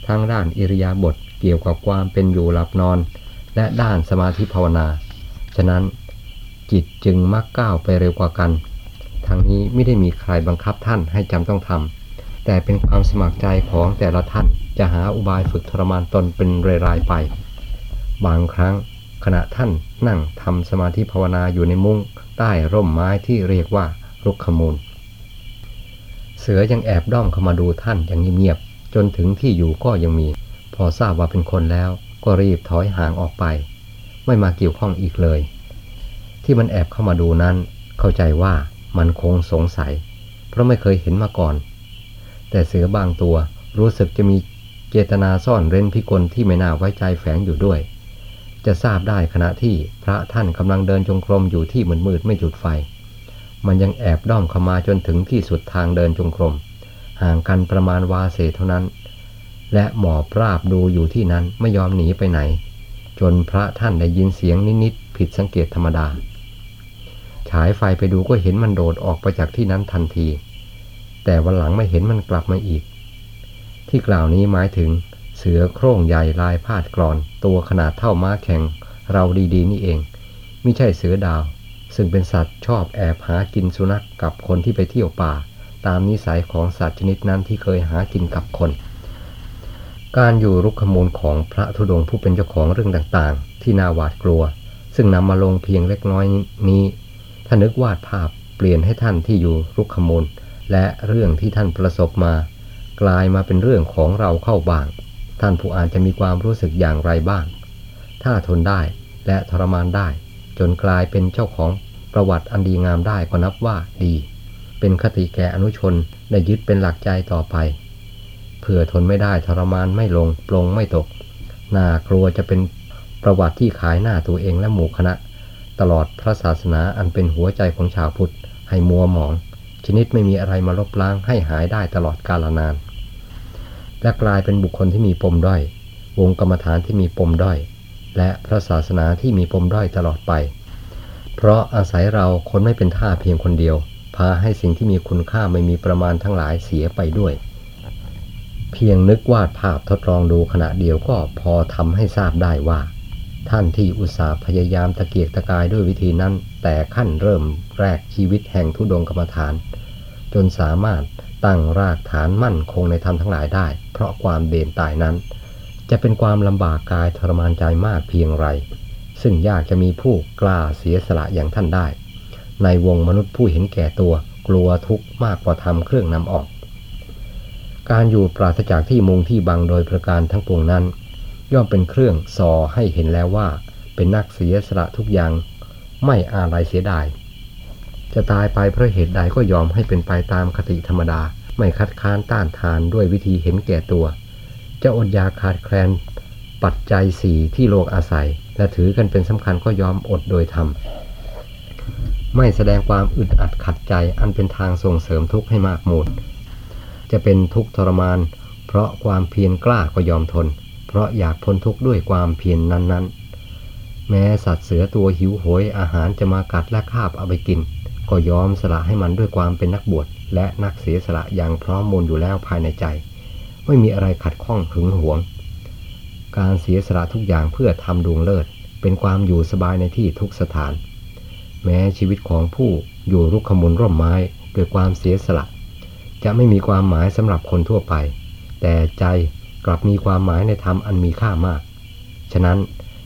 A: ทั้งด้านอิริยาบถเกี่ยวกับความเป็นอยู่หลับนอน และด้านสมาธิภาวนา ฉะนั้นจิตจึงมักก้าวไปเร็วกว่ากัน ทั้งนี้ไม่ได้มีใครบังคับท่านให้จำต้องทำแต่เป็นความสมัครใจของแต่ละท่านจะหาอุบายฝึกทรมานตนเป็นรายๆไป บางครั้ง ขณะท่านนั่งทำสมาธิภาวนาอยู่ในมุ้งใต้ร่มไม้ที่เรียกว่ารุกขมูล เสือยังแอบด้อมเข้ามาดูท่านอย่างเงียบๆจนถึงที่อยู่ก็ยังมี พอทราบว่าเป็นคนแล้วก็รีบถอยห่างออกไป ไม่มาเกี่ยวข้องอีกเลย ที่มันแอบเข้ามาดูนั้น เข้าใจว่ามันคงสงสัย เพราะไม่เคยเห็นมาก่อน แต่เสือบางตัวรู้สึกจะมีเจตนาซ่อนเร้นพิกลที่ไม่น่าไว้ใจแฝงอยู่ด้วย จะทราบได้ขณะที่พระท่านกำลังเดินจงกรมอยู่ที่มืดๆไม่จุดไฟ มันยังแอบด้อมเข้ามาจนถึงที่สุดทางเดินจงกรม ห่างกันประมาณวาเศษเท่านั้น และหมอบราบดูอยู่ที่นั้นไม่ยอมหนีไปไหน จนพระท่านได้ยินเสียงนิดๆผิดสังเกตธรรมดา ฉายไฟไปดูก็เห็นมันโดดออกไปจากที่นั้นทันที แต่วันหลังไม่เห็นมันกลับมาอีก ที่กล่าวนี้หมายถึง เสือโคร่งใหญ่ลายพาดกรอน ตัวขนาดเท่าม้าแข่ง เราดีๆนี่เองไม่ใช่เสือดาว ซึ่งเป็นสัตว์ชอบแอบหากินสุนัขกกับคนที่ไปเที่ยวป่า ตามนิสัยของสัตว์ชนิดนั้นที่เคยหากินกับคน การอยู่รุกขมูลของพระธุดงค์ผู้เป็นเจ้าของเรื่องต่างๆ ที่น่าหวาดกลัว ซึ่งนำมาลงเพียงเล็กน้อยนี้ถ้านึกวาดภาพเปลี่ยนให้ท่านที่อยู่รุกขมูลและเรื่องที่ท่านประสบมา กลายมาเป็นเรื่องของเราเข้าบ้าง ท่านผู้อ่านจะมีความรู้สึกอย่างไรบ้าง ถ้าทนได้และทรมานได้ จนกลายเป็นเจ้าของประวัติอันดีงามได้ก็นับว่าดี เป็นคติแก่อนุชนได้ยึดเป็นหลักใจต่อไปเผื่อทนไม่ได้ทรมานไม่ลงปลงไม่ตก น่ากลัวจะเป็นประวัติที่ขายหน้าตัวเองและหมู่คณะ ตลอดพระศาสนาอันเป็นหัวใจของชาวพุทธให้มัวหมอง ชนิดไม่มีอะไรมาลบล้างให้หายได้ตลอดกาลนาน และกลายเป็นบุคคลที่มีปมด้อย วงกรรมฐานที่มีปมด้อย และพระศาสนาที่มีปมด้อยตลอดไป เพราะอาศัยเราคนไม่เป็นท่าเพียงคนเดียว พาให้สิ่งที่มีคุณค่าไม่มีประมาณทั้งหลายเสียไปด้วย เพียงนึกวาดภาพทดลองดูขณะเดียวก็พอทำให้ทราบได้ว่า ท่านที่อุตสาห์พยายามตะเกียกตะกายด้วยวิธีนั้น แต่ขั้นเริ่มแรกชีวิตแห่งทุดงกรรมฐาน จนสามารถ ตั้งรากฐานมั่นคงในธรรมทั้งหลายได้ เพราะความเด่นตายนั้น จะเป็นความลำบากกายทรมานใจมากเพียงไร ซึ่งยากจะมีผู้กล้าเสียสละอย่างท่านได้ ในวงมนุษย์ผู้เห็นแก่ตัวกลัวทุกข์มากกว่าทำเครื่องนำออก การอยู่ปราศจากที่มุงที่บังโดยประการทั้งปวงนั้น ย่อมเป็นเครื่องสอให้เห็นแล้วว่า เป็นนักเสียสละทุกอย่างไม่อาลัยเสียดาย จะตายไปเพราะเหตุใดก็ยอมให้เป็นไปตามคติธรรมดา ไม่คัดค้านต้านทานด้วยวิธีเห็นแก่ตัว จะอดอยากขาดแคลน ปัจจัยสี่ที่โลกอาศัย และถือกันเป็นสำคัญก็ยอมอดโดยธรรมไม่แสดงความอึดอัดขัดใจอันเป็นทางส่งเสริมทุกข์ให้มากมูลจะเป็นทุกข์ทรมาน เพราะความเพียรกล้าก็ยอมทน เพราะอยากพ้นทุกข์ด้วยความเพียรนนั้นๆ แม้สัตว์เสือตัวหิวโหยอาหารจะมากัดและคาบเอาไปกิน ก็ยอมสละให้มันด้วยความเป็นนักบวชและนักเสียสละอย่างพร้อมมูลอยู่แล้วภายในใจ ไม่มีอะไรขัดข้องหึงหวง การเสียสละทุกอย่างเพื่อทำดวงเลิศ เป็นความอยู่สบายในที่ทุกสถาน แม้ชีวิตของผู้อยู่รุกขมูลร่มไม้ด้วยความเสียสละ จะไม่มีความหมายสำหรับคนทั่วไป แต่ใจกลับมีความหมายในธรรมอันมีค่ามาก ฉะนั้น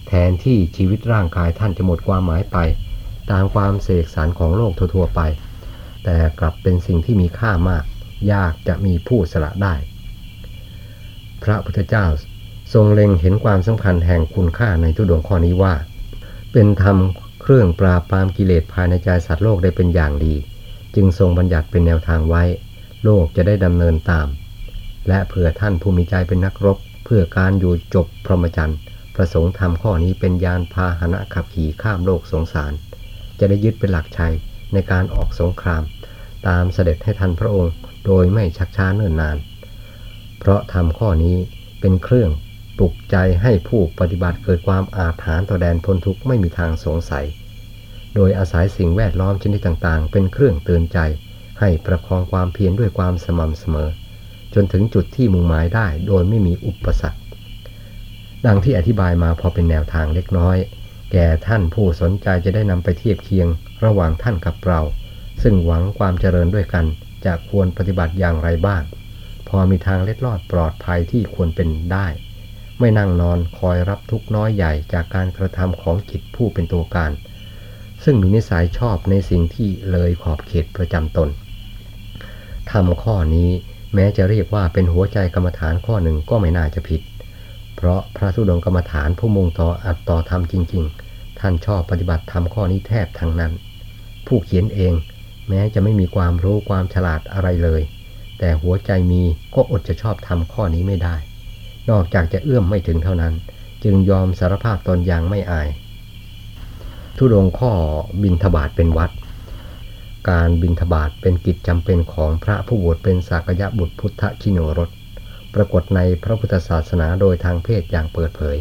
A: แทนที่ชีวิตร่างกายท่านจะหมดความหมายไป ตามความเสกสรรของโลกทั่วๆไป แต่กลับเป็นสิ่งที่มีค่ามาก ยากจะมีผู้สละได้ พระพุทธเจ้าทรงเล็งเห็นความสำคัญแห่งคุณค่าในทุดงข้อนี้ว่า เป็นธรรมเครื่องปราบปรามกิเลสภายในใจสัตว์โลกได้เป็นอย่างดี จึงทรงบัญญัติเป็นแนวทางไว้ โลกจะได้ดำเนินตาม และเผื่อท่านผู้มีใจเป็นนักรบ เพื่อการอยู่จบพรหมจรรย์ประสงค์ทำข้อนี้เป็นยานพาหนะขับขี่ข้ามโลกสงสาร จะได้ยึดเป็นหลักชัยในการออกสงคราม ตามเสด็จให้ทันพระองค์โดยไม่ชักช้าเนิ่นนาน เพราะทำข้อนี้เป็นเครื่องปลุกใจให้ผู้ปฏิบัติเกิดความอาถรรพ์ต่อแดนพ้นทุกข์ไม่มีทางสงสัย โดยอาศัยสิ่งแวดล้อมชนิดต่างๆ เป็นเครื่องเตือนใจ ให้ประคองความเพียรด้วยความสม่ำเสมอ จนถึงจุดที่มุ่งหมายได้โดยไม่มีอุปสรรค ดังที่อธิบายมาพอเป็นแนวทางเล็กน้อย แก่ท่านผู้สนใจจะได้นำไปเทียบเคียงระหว่างท่านกับเรา ซึ่งหวังความเจริญด้วยกันจะควรปฏิบัติอย่างไรบ้าง พอมีทางเล็ดลอดปลอดภัยที่ควรเป็นได้ ไม่นั่งนอนคอยรับทุกน้อยใหญ่จากการกระทำของจิตผู้เป็นตัวการ ซึ่งมีนิสัยชอบในสิ่งที่เลยขอบเขตประจำตนทำข้อนี้แม้จะเรียกว่าเป็นหัวใจกรรมฐานข้อหนึ่งก็ไม่น่าจะผิด เพราะพระธุดงกรรมฐานผู้มุ่งต่ออัตต่อธรรมจริง ๆ ท่านชอบปฏิบัติธรรมข้อนี้แทบทั้งนั้น ผู้เขียนเอง แม้จะไม่มีความรู้ความฉลาดอะไรเลย แต่หัวใจมีก็อดจะชอบทำข้อนี้ไม่ได้ นอกจากจะเอื้อมไม่ถึงเท่านั้น จึงยอมสารภาพตนอย่างไม่อาย ทุดงข้อบินทบาทเป็นวัด การบินทบาทเป็นกิจจำเป็นของพระผู้บวชเป็นสากยะบุตรพุทธชิโนรสปรากฏในพระพุทธศาสนาโดยทางเพศอย่างเปิดเผย